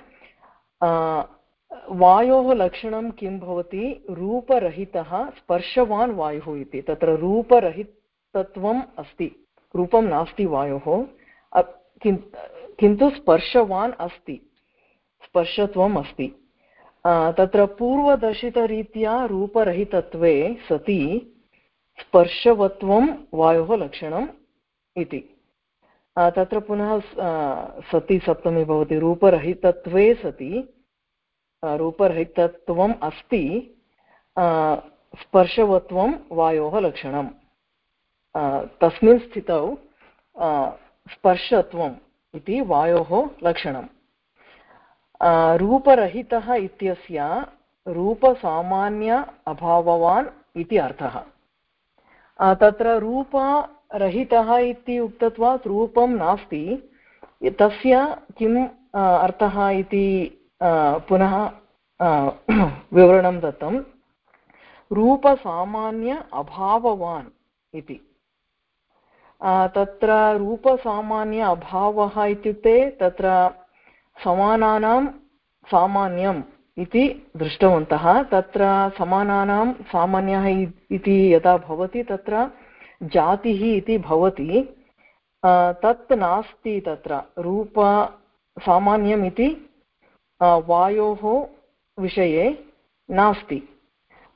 वायोः लक्षणं किं भवति? रूपरहितः स्पर्शवान् वायुः इति। तत्र रूपरहितत्वम् अस्ति। रूपं नास्ति वायोः। किन्तु स्पर्शवान् अस्ति। स्पर्शत्वम् अस्ति। तत्र पूर्वदर्शितरीत्या रूपरहितत्वे सति स्पर्शवत्वं वायोः लक्षणम् इति। तत्र पुनः सति सप्तमी भवति। रूपरहितत्वे सति। रूपरहितत्वम् अस्ति स्पर्शवत्वं वायोः लक्षणं तस्मिन् स्थितौ स्पर्शत्वम् इति वायोः लक्षणं रूपरहितः इत्यस्य रूपसामान्य अभाववान् इति अर्थः। तत्र रूपरहितः इति उक्तत्वात् रूपं नास्ति। तस्य किम् अर्थः इति पुनः (clears throat) विवरणं दत्तं। रूपसामान्य अभाववान् इति। तत्र रूपसामान्य अभावः इत्युक्ते तत्र समानानां सामान्यम् इति दृष्टवन्तः। तत्र समानानां सामान्यः इति यदा भवति, तत्र जातिः इति भवति। तत् नास्ति तत्र। रूपसामान्यम् इति वायोः विषये नास्ति।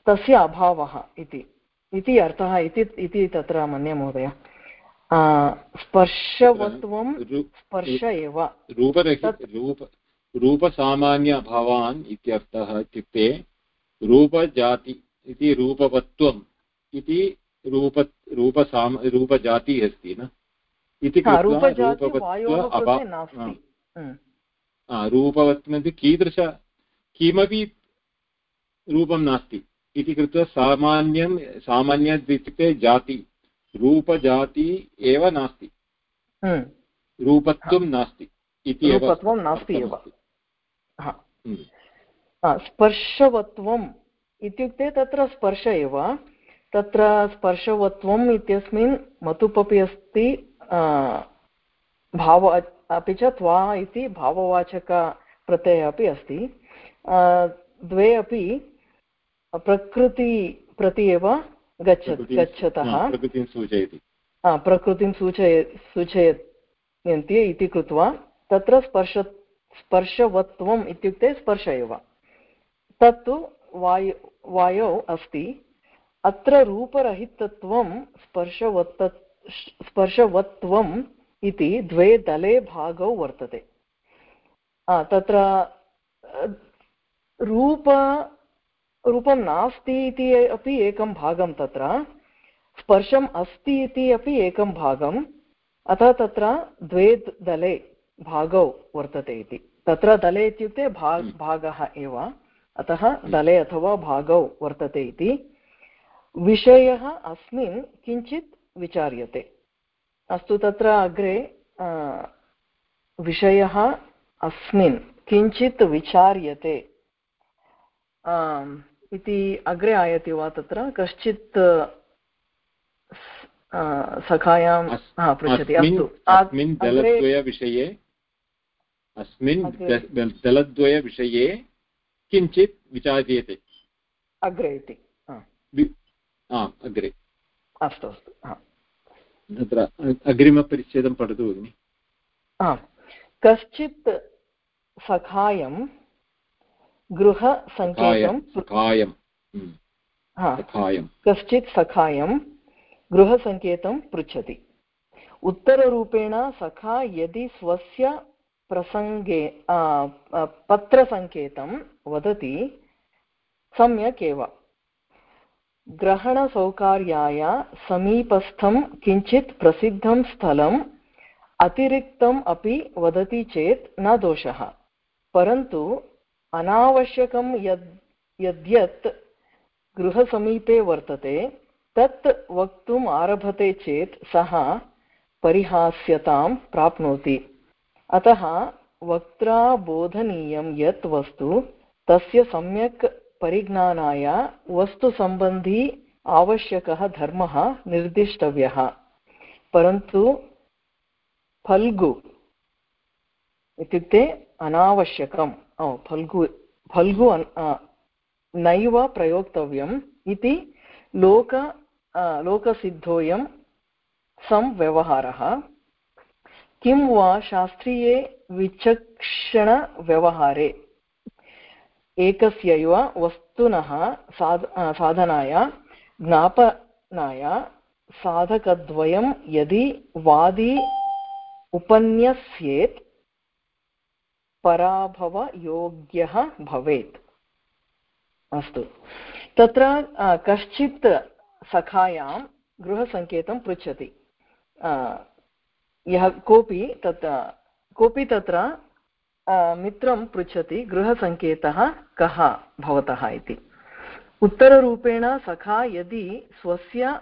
तस्य अभावः इति। इति अर्थः इति तत्र मन्ये महोदय। स्पर्शवत्वं स्पर्श एव। रूपसामान्य अभावान् इत्यर्थः इत्युक्ते रूपजाति इति रूपवत्वम् इति रूप रूपसाम रूपजातिः अस्ति न? इति रूपवत् कीदृश किमपि रूपं नास्ति इति कृत्वा सामान्यं सामान्यम् इत्युक्ते जाति रूपजाति एव नास्ति। रूपत्वं नास्ति इति रूपत्वं नास्ति एव। स्पर्शवत्वम् इत्युक्ते तत्र स्पर्श एव तत्र स्पर्शवत्वम् इत्यस्मिन् मतुपपि अस्ति भाव अपि च त्वा इति भाववाचकप्रत्ययः अपि अस्ति। द्वे अपि प्रकृति प्रति एव गच्छ गच्छतः। प्रकृतिं सूचयति। प्रकृतिं सूचय सूचयन्ति इति कृत्वा तत्र स्पर्श स्पर्शवत्वम् इत्युक्ते स्पर्श एव। तत्तु वायु वायौ अस्ति। अत्र रूपरहितत्वं स्पर्शवत्त स्पर्शवत्वं इति द्वे दले भागौ वर्तते तत्र रूप रूपं नास्ति इति अपि एकं भागं तत्र स्पर्शम् अस्ति इति अपि एकं भागम् अतः तत्र द्वे दले भागौ वर्तते इति तत्र दले इत्युक्ते भाग् हम्म। भागः एव अतः। दले अथवा भागौ वर्तते इति विषयः अस्मिन् किञ्चित् विचार्यते अस्तु तत्र अग्रे विषयः अस्मिन्। किञ्चित् विचार्यते। इति अग्रे आयति वा तत्र? कश्चित् सखायां पृच्छति। अस्तु। अस्मिन् दलद्वयविषये अस्मिन् दलद्वयविषये किञ्चित् विचार्यते। अग्रे इति। अग्रे। अस्तु अस्तु। तत्र अग्रिमपरिच्छेदं पठतु भगिनि कश्चित् सखायं गृहसङ्केतं। कश्चित् सखायं गृहसङ्केतं पृच्छति उत्तररूपेण सखा यदि स्वस्य प्रसङ्गे पत्रसङ्केतं वदति सम्यक् एव ग्रहणसौकार्याय समीपस्थं किञ्चित् प्रसिद्धं स्थलम् अतिरिक्तम् अपि वदति चेत् न दोषः। परन्तु अनावश्यकं यद्, यद्यत् गृहसमीपे वर्तते, तत् वक्तुम् आरभते चेत् सः परिहास्यतां प्राप्नोति। अतः वक्त्रा बोधनीयं यत् वस्तु तस्य सम्यक् परिज्ञानाय वस्तुसम्बन्धी आवश्यकः धर्मः निर्दिष्टव्यः। परन्तु फल्गु इत्युक्ते अनावश्यकं फल्गु फल्गु नैव प्रयोक्तव्यम् इति लोक लोकसिद्धोऽयं संव्यवहारः। किं वा शास्त्रीये विचक्षणव्यवहारे एकस्यैव वस्तुनः साध साधनाय, ज्ञापनाय, साधकद्वयं यदि वादी उपन्यस्येत्, पराभवयोग्यः भवेत्। अस्तु। तत्र कश्चित् सखायां गृहसङ्केतं पृच्छति। यः कोऽपि तत् कोऽपि तत्र मित्रं पृच्छति गृहसङ्केतः कः भवतः इति उत्तररूपेण सखा यदि स्वस्य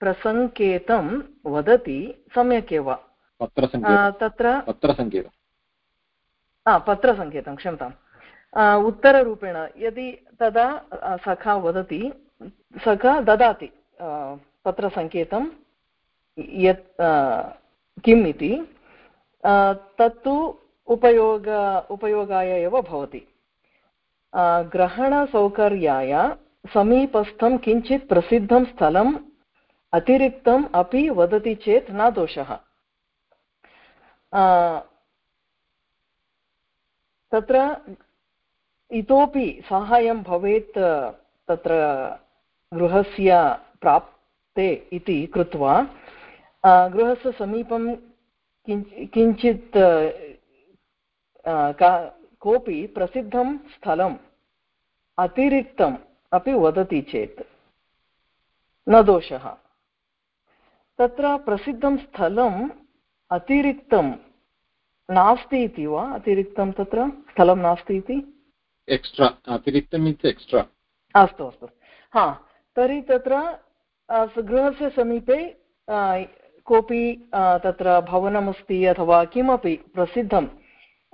प्रसङ्केतं वदति सम्यक् एव तत्र पत्रसङ्केतं क्षम्यताम् उत्तररूपेण यदि तदा सखा वदति सखा ददाति पत्रसङ्केतं यत् किम् इति तत्तु उपयोग, उपयोगाय एव भवति। ग्रहणसौकर्याय समीपस्थं किञ्चित् प्रसिद्धं स्थलम् अतिरिक्तम् अपि वदति चेत् न दोषः। तत्र इतोपि साहाय्यं भवेत्, तत्र गृहस्य प्राप्ते इति कृत्वा गृहस्य समीपं किञ्चित् कोऽपि प्रसिद्धं स्थलम् अतिरिक्तम् अपि वदति चेत् न दोषः तत्र प्रसिद्धं स्थलम् अतिरिक्तं नास्ति इति वा अतिरिक्तं तत्र स्थलं नास्ति इति एक्स्ट्रा अतिरिक्तम् इति एक्स्ट्रा अस्तु अस्तु हा तर्हि तत्र गृहस्य समीपे कोऽपि तत्र भवनमस्ति अथवा किमपि प्रसिद्धं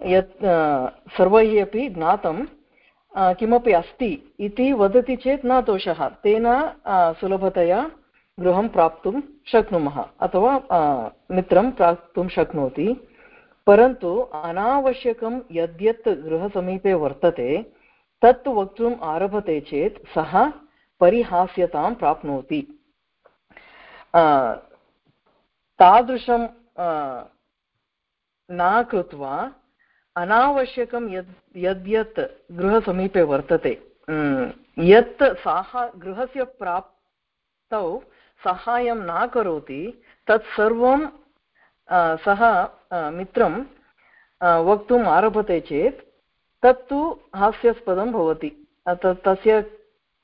यत् सर्वैः अपि ज्ञातं किमपि अस्ति इति वदति चेत् न दोषः। तेन सुलभतया गृहं प्राप्तुं शक्नुमः अथवा मित्रं प्राप्तुं शक्नोति। परन्तु अनावश्यकं यद्यत् गृहसमीपे वर्तते, तत् वक्तुम् आरभते चेत् सः परिहास्यतां प्राप्नोति। तादृशं न कृत्वा अनावश्यकं यद् यद्यत् गृहसमीपे वर्तते. यत् साहा, गृहस्य प्राप्तौ साहाय्यं न करोति, तत् सर्वं सः मित्रं वक्तुम् आरभते चेत् तत्तु हास्यास्पदं भवति. तस्य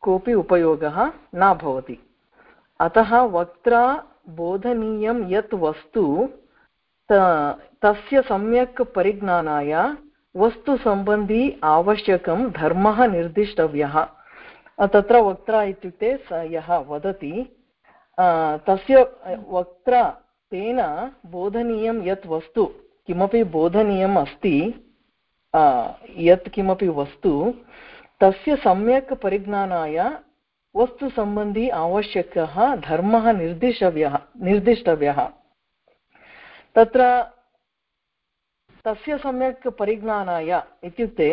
कोऽपि उपयोगः न भवति. अतः वक्त्रा बोधनीयं यत् वस्तु तस्य सम्यक् परिज्ञानाय वस्तुसम्बन्धी आवश्यकं धर्मः निर्दिष्टव्यः। तत्र वक्त्रा इत्युक्ते स, यः वदति तस्य वक्त्रा तेन बोधनीयं यत् वस्तु किमपि बोधनीयम् अस्ति यत् किमपि वस्तु, तस्य सम्यक् परिज्ञानाय वस्तुसम्बन्धी आवश्यकः धर्मः निर्दिष्टव्यः निर्दिष्टव्यः। तत्र तस्य सम्यक् परिज्ञानाय इत्युक्ते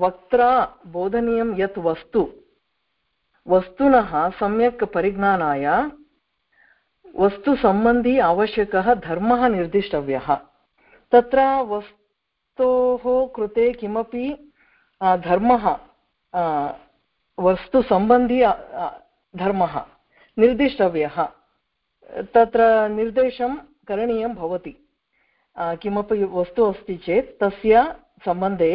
वक्त्रा बोधनीयं यत् वस्तु, वस्तुनः सम्यक् परिज्ञानाय वस्तुसम्बन्धी आवश्यकः धर्मः निर्दिष्टव्यः। तत्र वस्तोः कृते किमपि धर्मः वस्तुसम्बन्धी धर्मः निर्दिष्टव्यः। तत्र निर्देशं करणीयं भवति। किमपि वस्तु अस्ति चेत् तस्य सम्बन्धे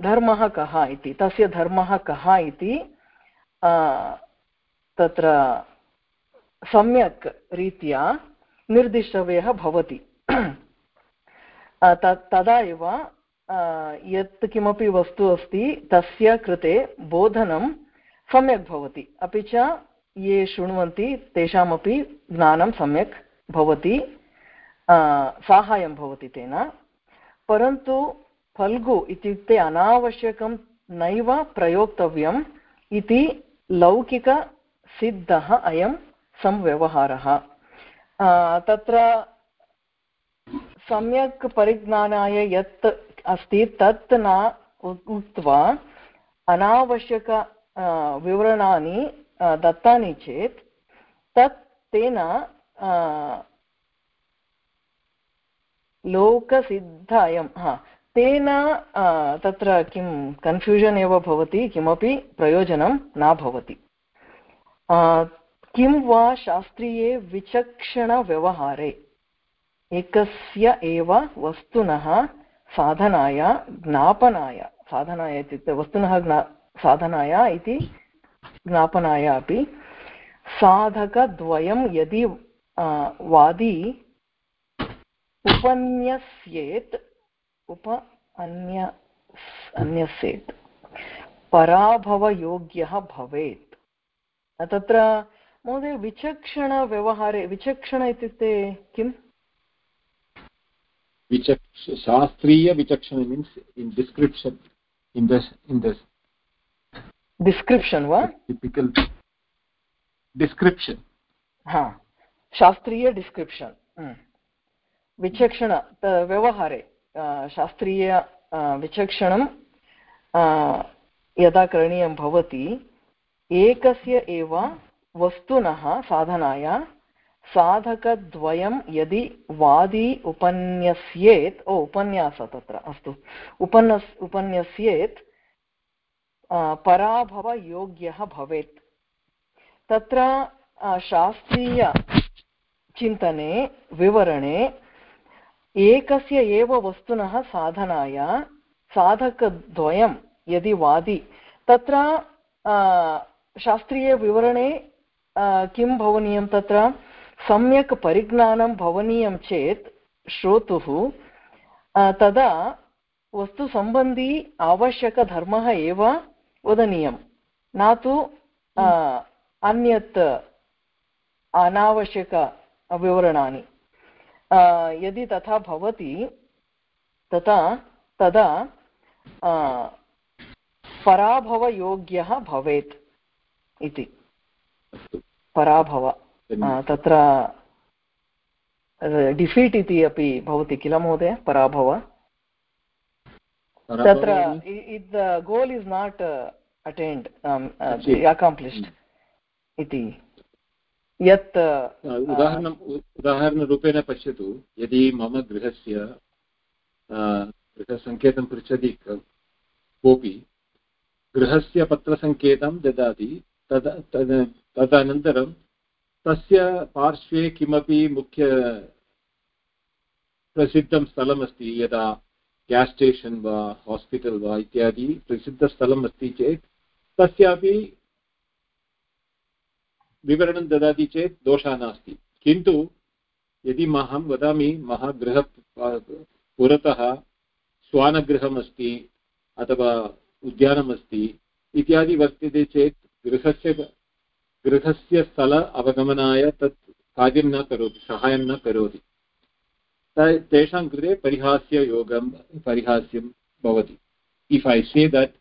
धर्मः कः इति, तस्य धर्मः कः इति तत्र सम्यक् रीत्या निर्दिष्टव्यः भवति। तदा एव यत् किमपि वस्तु अस्ति, तस्य कृते बोधनं सम्यक् भवति। अपि च ये शृण्वन्ति, तेषामपि ज्ञानं सम्यक् भवति। साहाय्यं भवति तेन परन्तु फल्गु इत्युक्ते अनावश्यकं नैव प्रयोक्तव्यम् इति लौकिकसिद्धः अयं संव्यवहारः तत्र सम्यक् परिज्ञानाय यत् अस्ति तत् न उक्त्वा अनावश्यक विवरणानि दत्तानि चेत् तत् तेन लोकसिद्ध अयं हा। तेन तत्र किं कन्फ्यूषन् एव भवति, किमपि प्रयोजनं न भवति। किं वा शास्त्रीये विचक्षणव्यवहारे? एकस्य एव वस्तुनः साधनाय ज्ञापनाय। साधनाय इत्युक्ते वस्तुनः ज्ञा, साधनाय इति ज्ञापनाय अपि। साधकद्वयं यदि वादी उपन्यस्येत् उप अन्य अन्यस्येत्। पराभवयोग्यः भवेत्। तत्र महोदय विचक्षणव्यवहारे विचक्षण इत्युक्ते किम्? विचक्ष शास्त्रीयविचक्षण means in description in the in the description वा? टिपिकल् डिस्क्रिप्शन् हा शास्त्रीय डिस्क्रिप्शन् विचक्षण व्यवहारे शास्त्रीय विचक्षणं यदा करणीयं भवति, एकस्य एव वस्तुनः साधनाय साधकद्वयं यदि वादी उपन्यस्येत्, ओ, उपन्यास तत्र, अस्तु, उपन्यस्, उपन्यस्येत् पराभवयोग्यः भवेत्। तत्र शास्त्रीयचिन्तने विवरणे एकस्य एव वस्तुनः साधनाय, साधकद्वयं यदि वादी, तत्र शास्त्रीयविवरणे किं भवनीयं तत्र? सम्यक् परिज्ञानं भवनीयं चेत् श्रोतुः तदा वस्तुसम्बन्धी आवश्यकधर्मः एव वदनीयं। न तु अन्यत् अनावश्यकविवरणानि। यदि तथा भवति तथा तदा पराभवयोग्यः भवेत् इति। पराभव तत्र डिफीट् इति अपि भवति किल महोदय? पराभव? तत्र it the goal is not attend accomplished इति। यत् उदाहरणम् उदाहरणरूपेण पश्यतु यदि मम गृहस्य गृहसङ्केतं पृच्छति कोऽपि गृहस्य पत्रसङ्केतं ददाति तद तदनन्तरं तस्य पार्श्वे किमपि मुख्य प्रसिद्धं स्थलमस्ति यदा गेस् स्टेशन् वा हास्पिटल् वा इत्यादि प्रसिद्धस्थलम् अस्ति चेत् तस्यापि विवरणं ददाति चेत् दोषः नास्ति। किन्तु यदि अहं वदामि मम गृह पुरतः श्वानगृहमस्ति अथवा उद्यानमस्ति इत्यादि वर्तते चेत् गृहस्य गृहस्य स्थल अवगमनाय तत् कार्यं न करोति, सहायं न करोति। तेषां कृते परिहास्ययोगं, परिहास्यं भवति। If I say that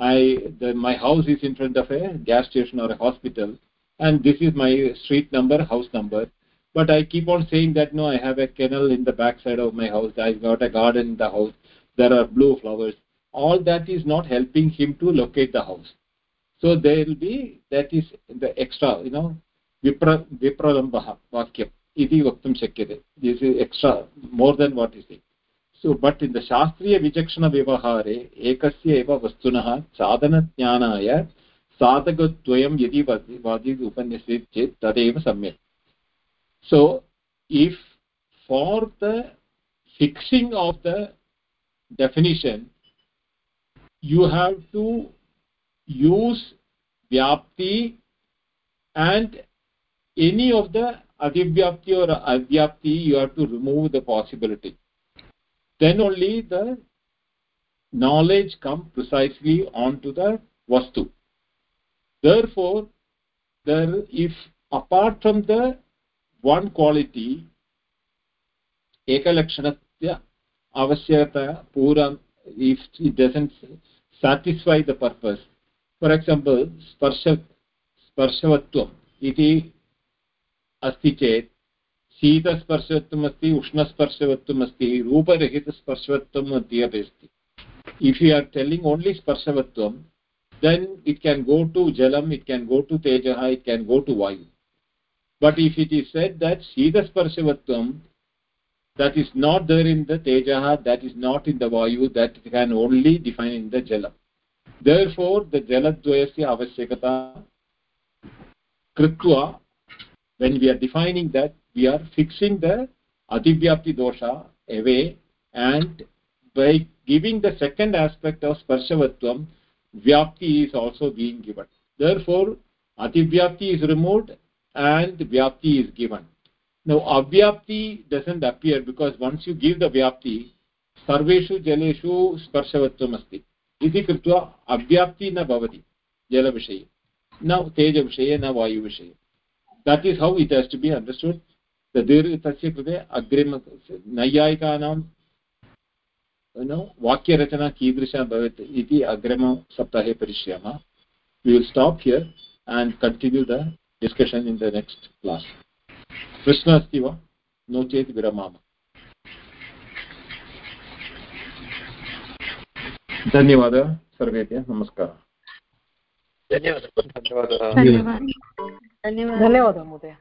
I my house is in front of a gas station or a hospital and this is my street number house number. But i keep on saying that no i have a kennel in the back side of my house. I got a garden in the house. There are blue flowers. All that is not helping him to locate the house. So there will be that is the extra you know vipra vipralambah vakyam. Iti vaktum shakyate this is extra more than what is it. So but in the shastriya vichakshana vyavahare ekasya eva vastunah sadhana jnanaya साधकद्वयं यदि वदि उपनिष्यति चेत् तदेव सम्यक्। So if for the fixing of the definition you have to use व्याप्ति and any of the अतिव्याप्ति or अव्याप्ति you have to remove the possibility then only the knowledge come precisely onto the vastu. Therefore there if apart from the one quality ekalakshana avasyakata pura if it doesn't satisfy the purpose for example sparsha स्पर्शवत्वम् इति अस्ति चेत् शीतस्पर्शवत्वम् अस्ति उष्णस्पर्शवत्वम् अस्ति रूपरहितस्पर्शवत्वम् अपि अस्ति if you are telling only sparshavatvam then it can go to jalam it can go to tejah it can go to vayu. But if it is said that shidasparshavatvam that is not there in the tejah that is not in the vayu that can only define in the jalam. Therefore the jaladvayasya avashyakata kritva when we are defining that we are fixing the adivyapti dosha away and by giving the second aspect of sparshavatvam vyapti is also being given therefore ativyapti is removed and vyapti is given now avyapti doesn't appear because once you give the vyapti सर्वेषु जलेषु स्पर्शवत्वम् अस्ति इति कृत्वा अव्याप्ति न भवति जलविषये न तेजविषये न that is how it has to be understood तद् तस्य कृते अग्रिम नैयायिकानां वाक्यरचना कीदृशा भवेत् इति अग्रिमसप्ताहे परिश्यामः we will stop here and continue the discussion in the next class प्रश्नः अस्ति वा नो चेत् विरमामः धन्यवादः सर्वेभ्यः नमस्कारः धन्यवादः धन्यवादः धन्यवादः महोदय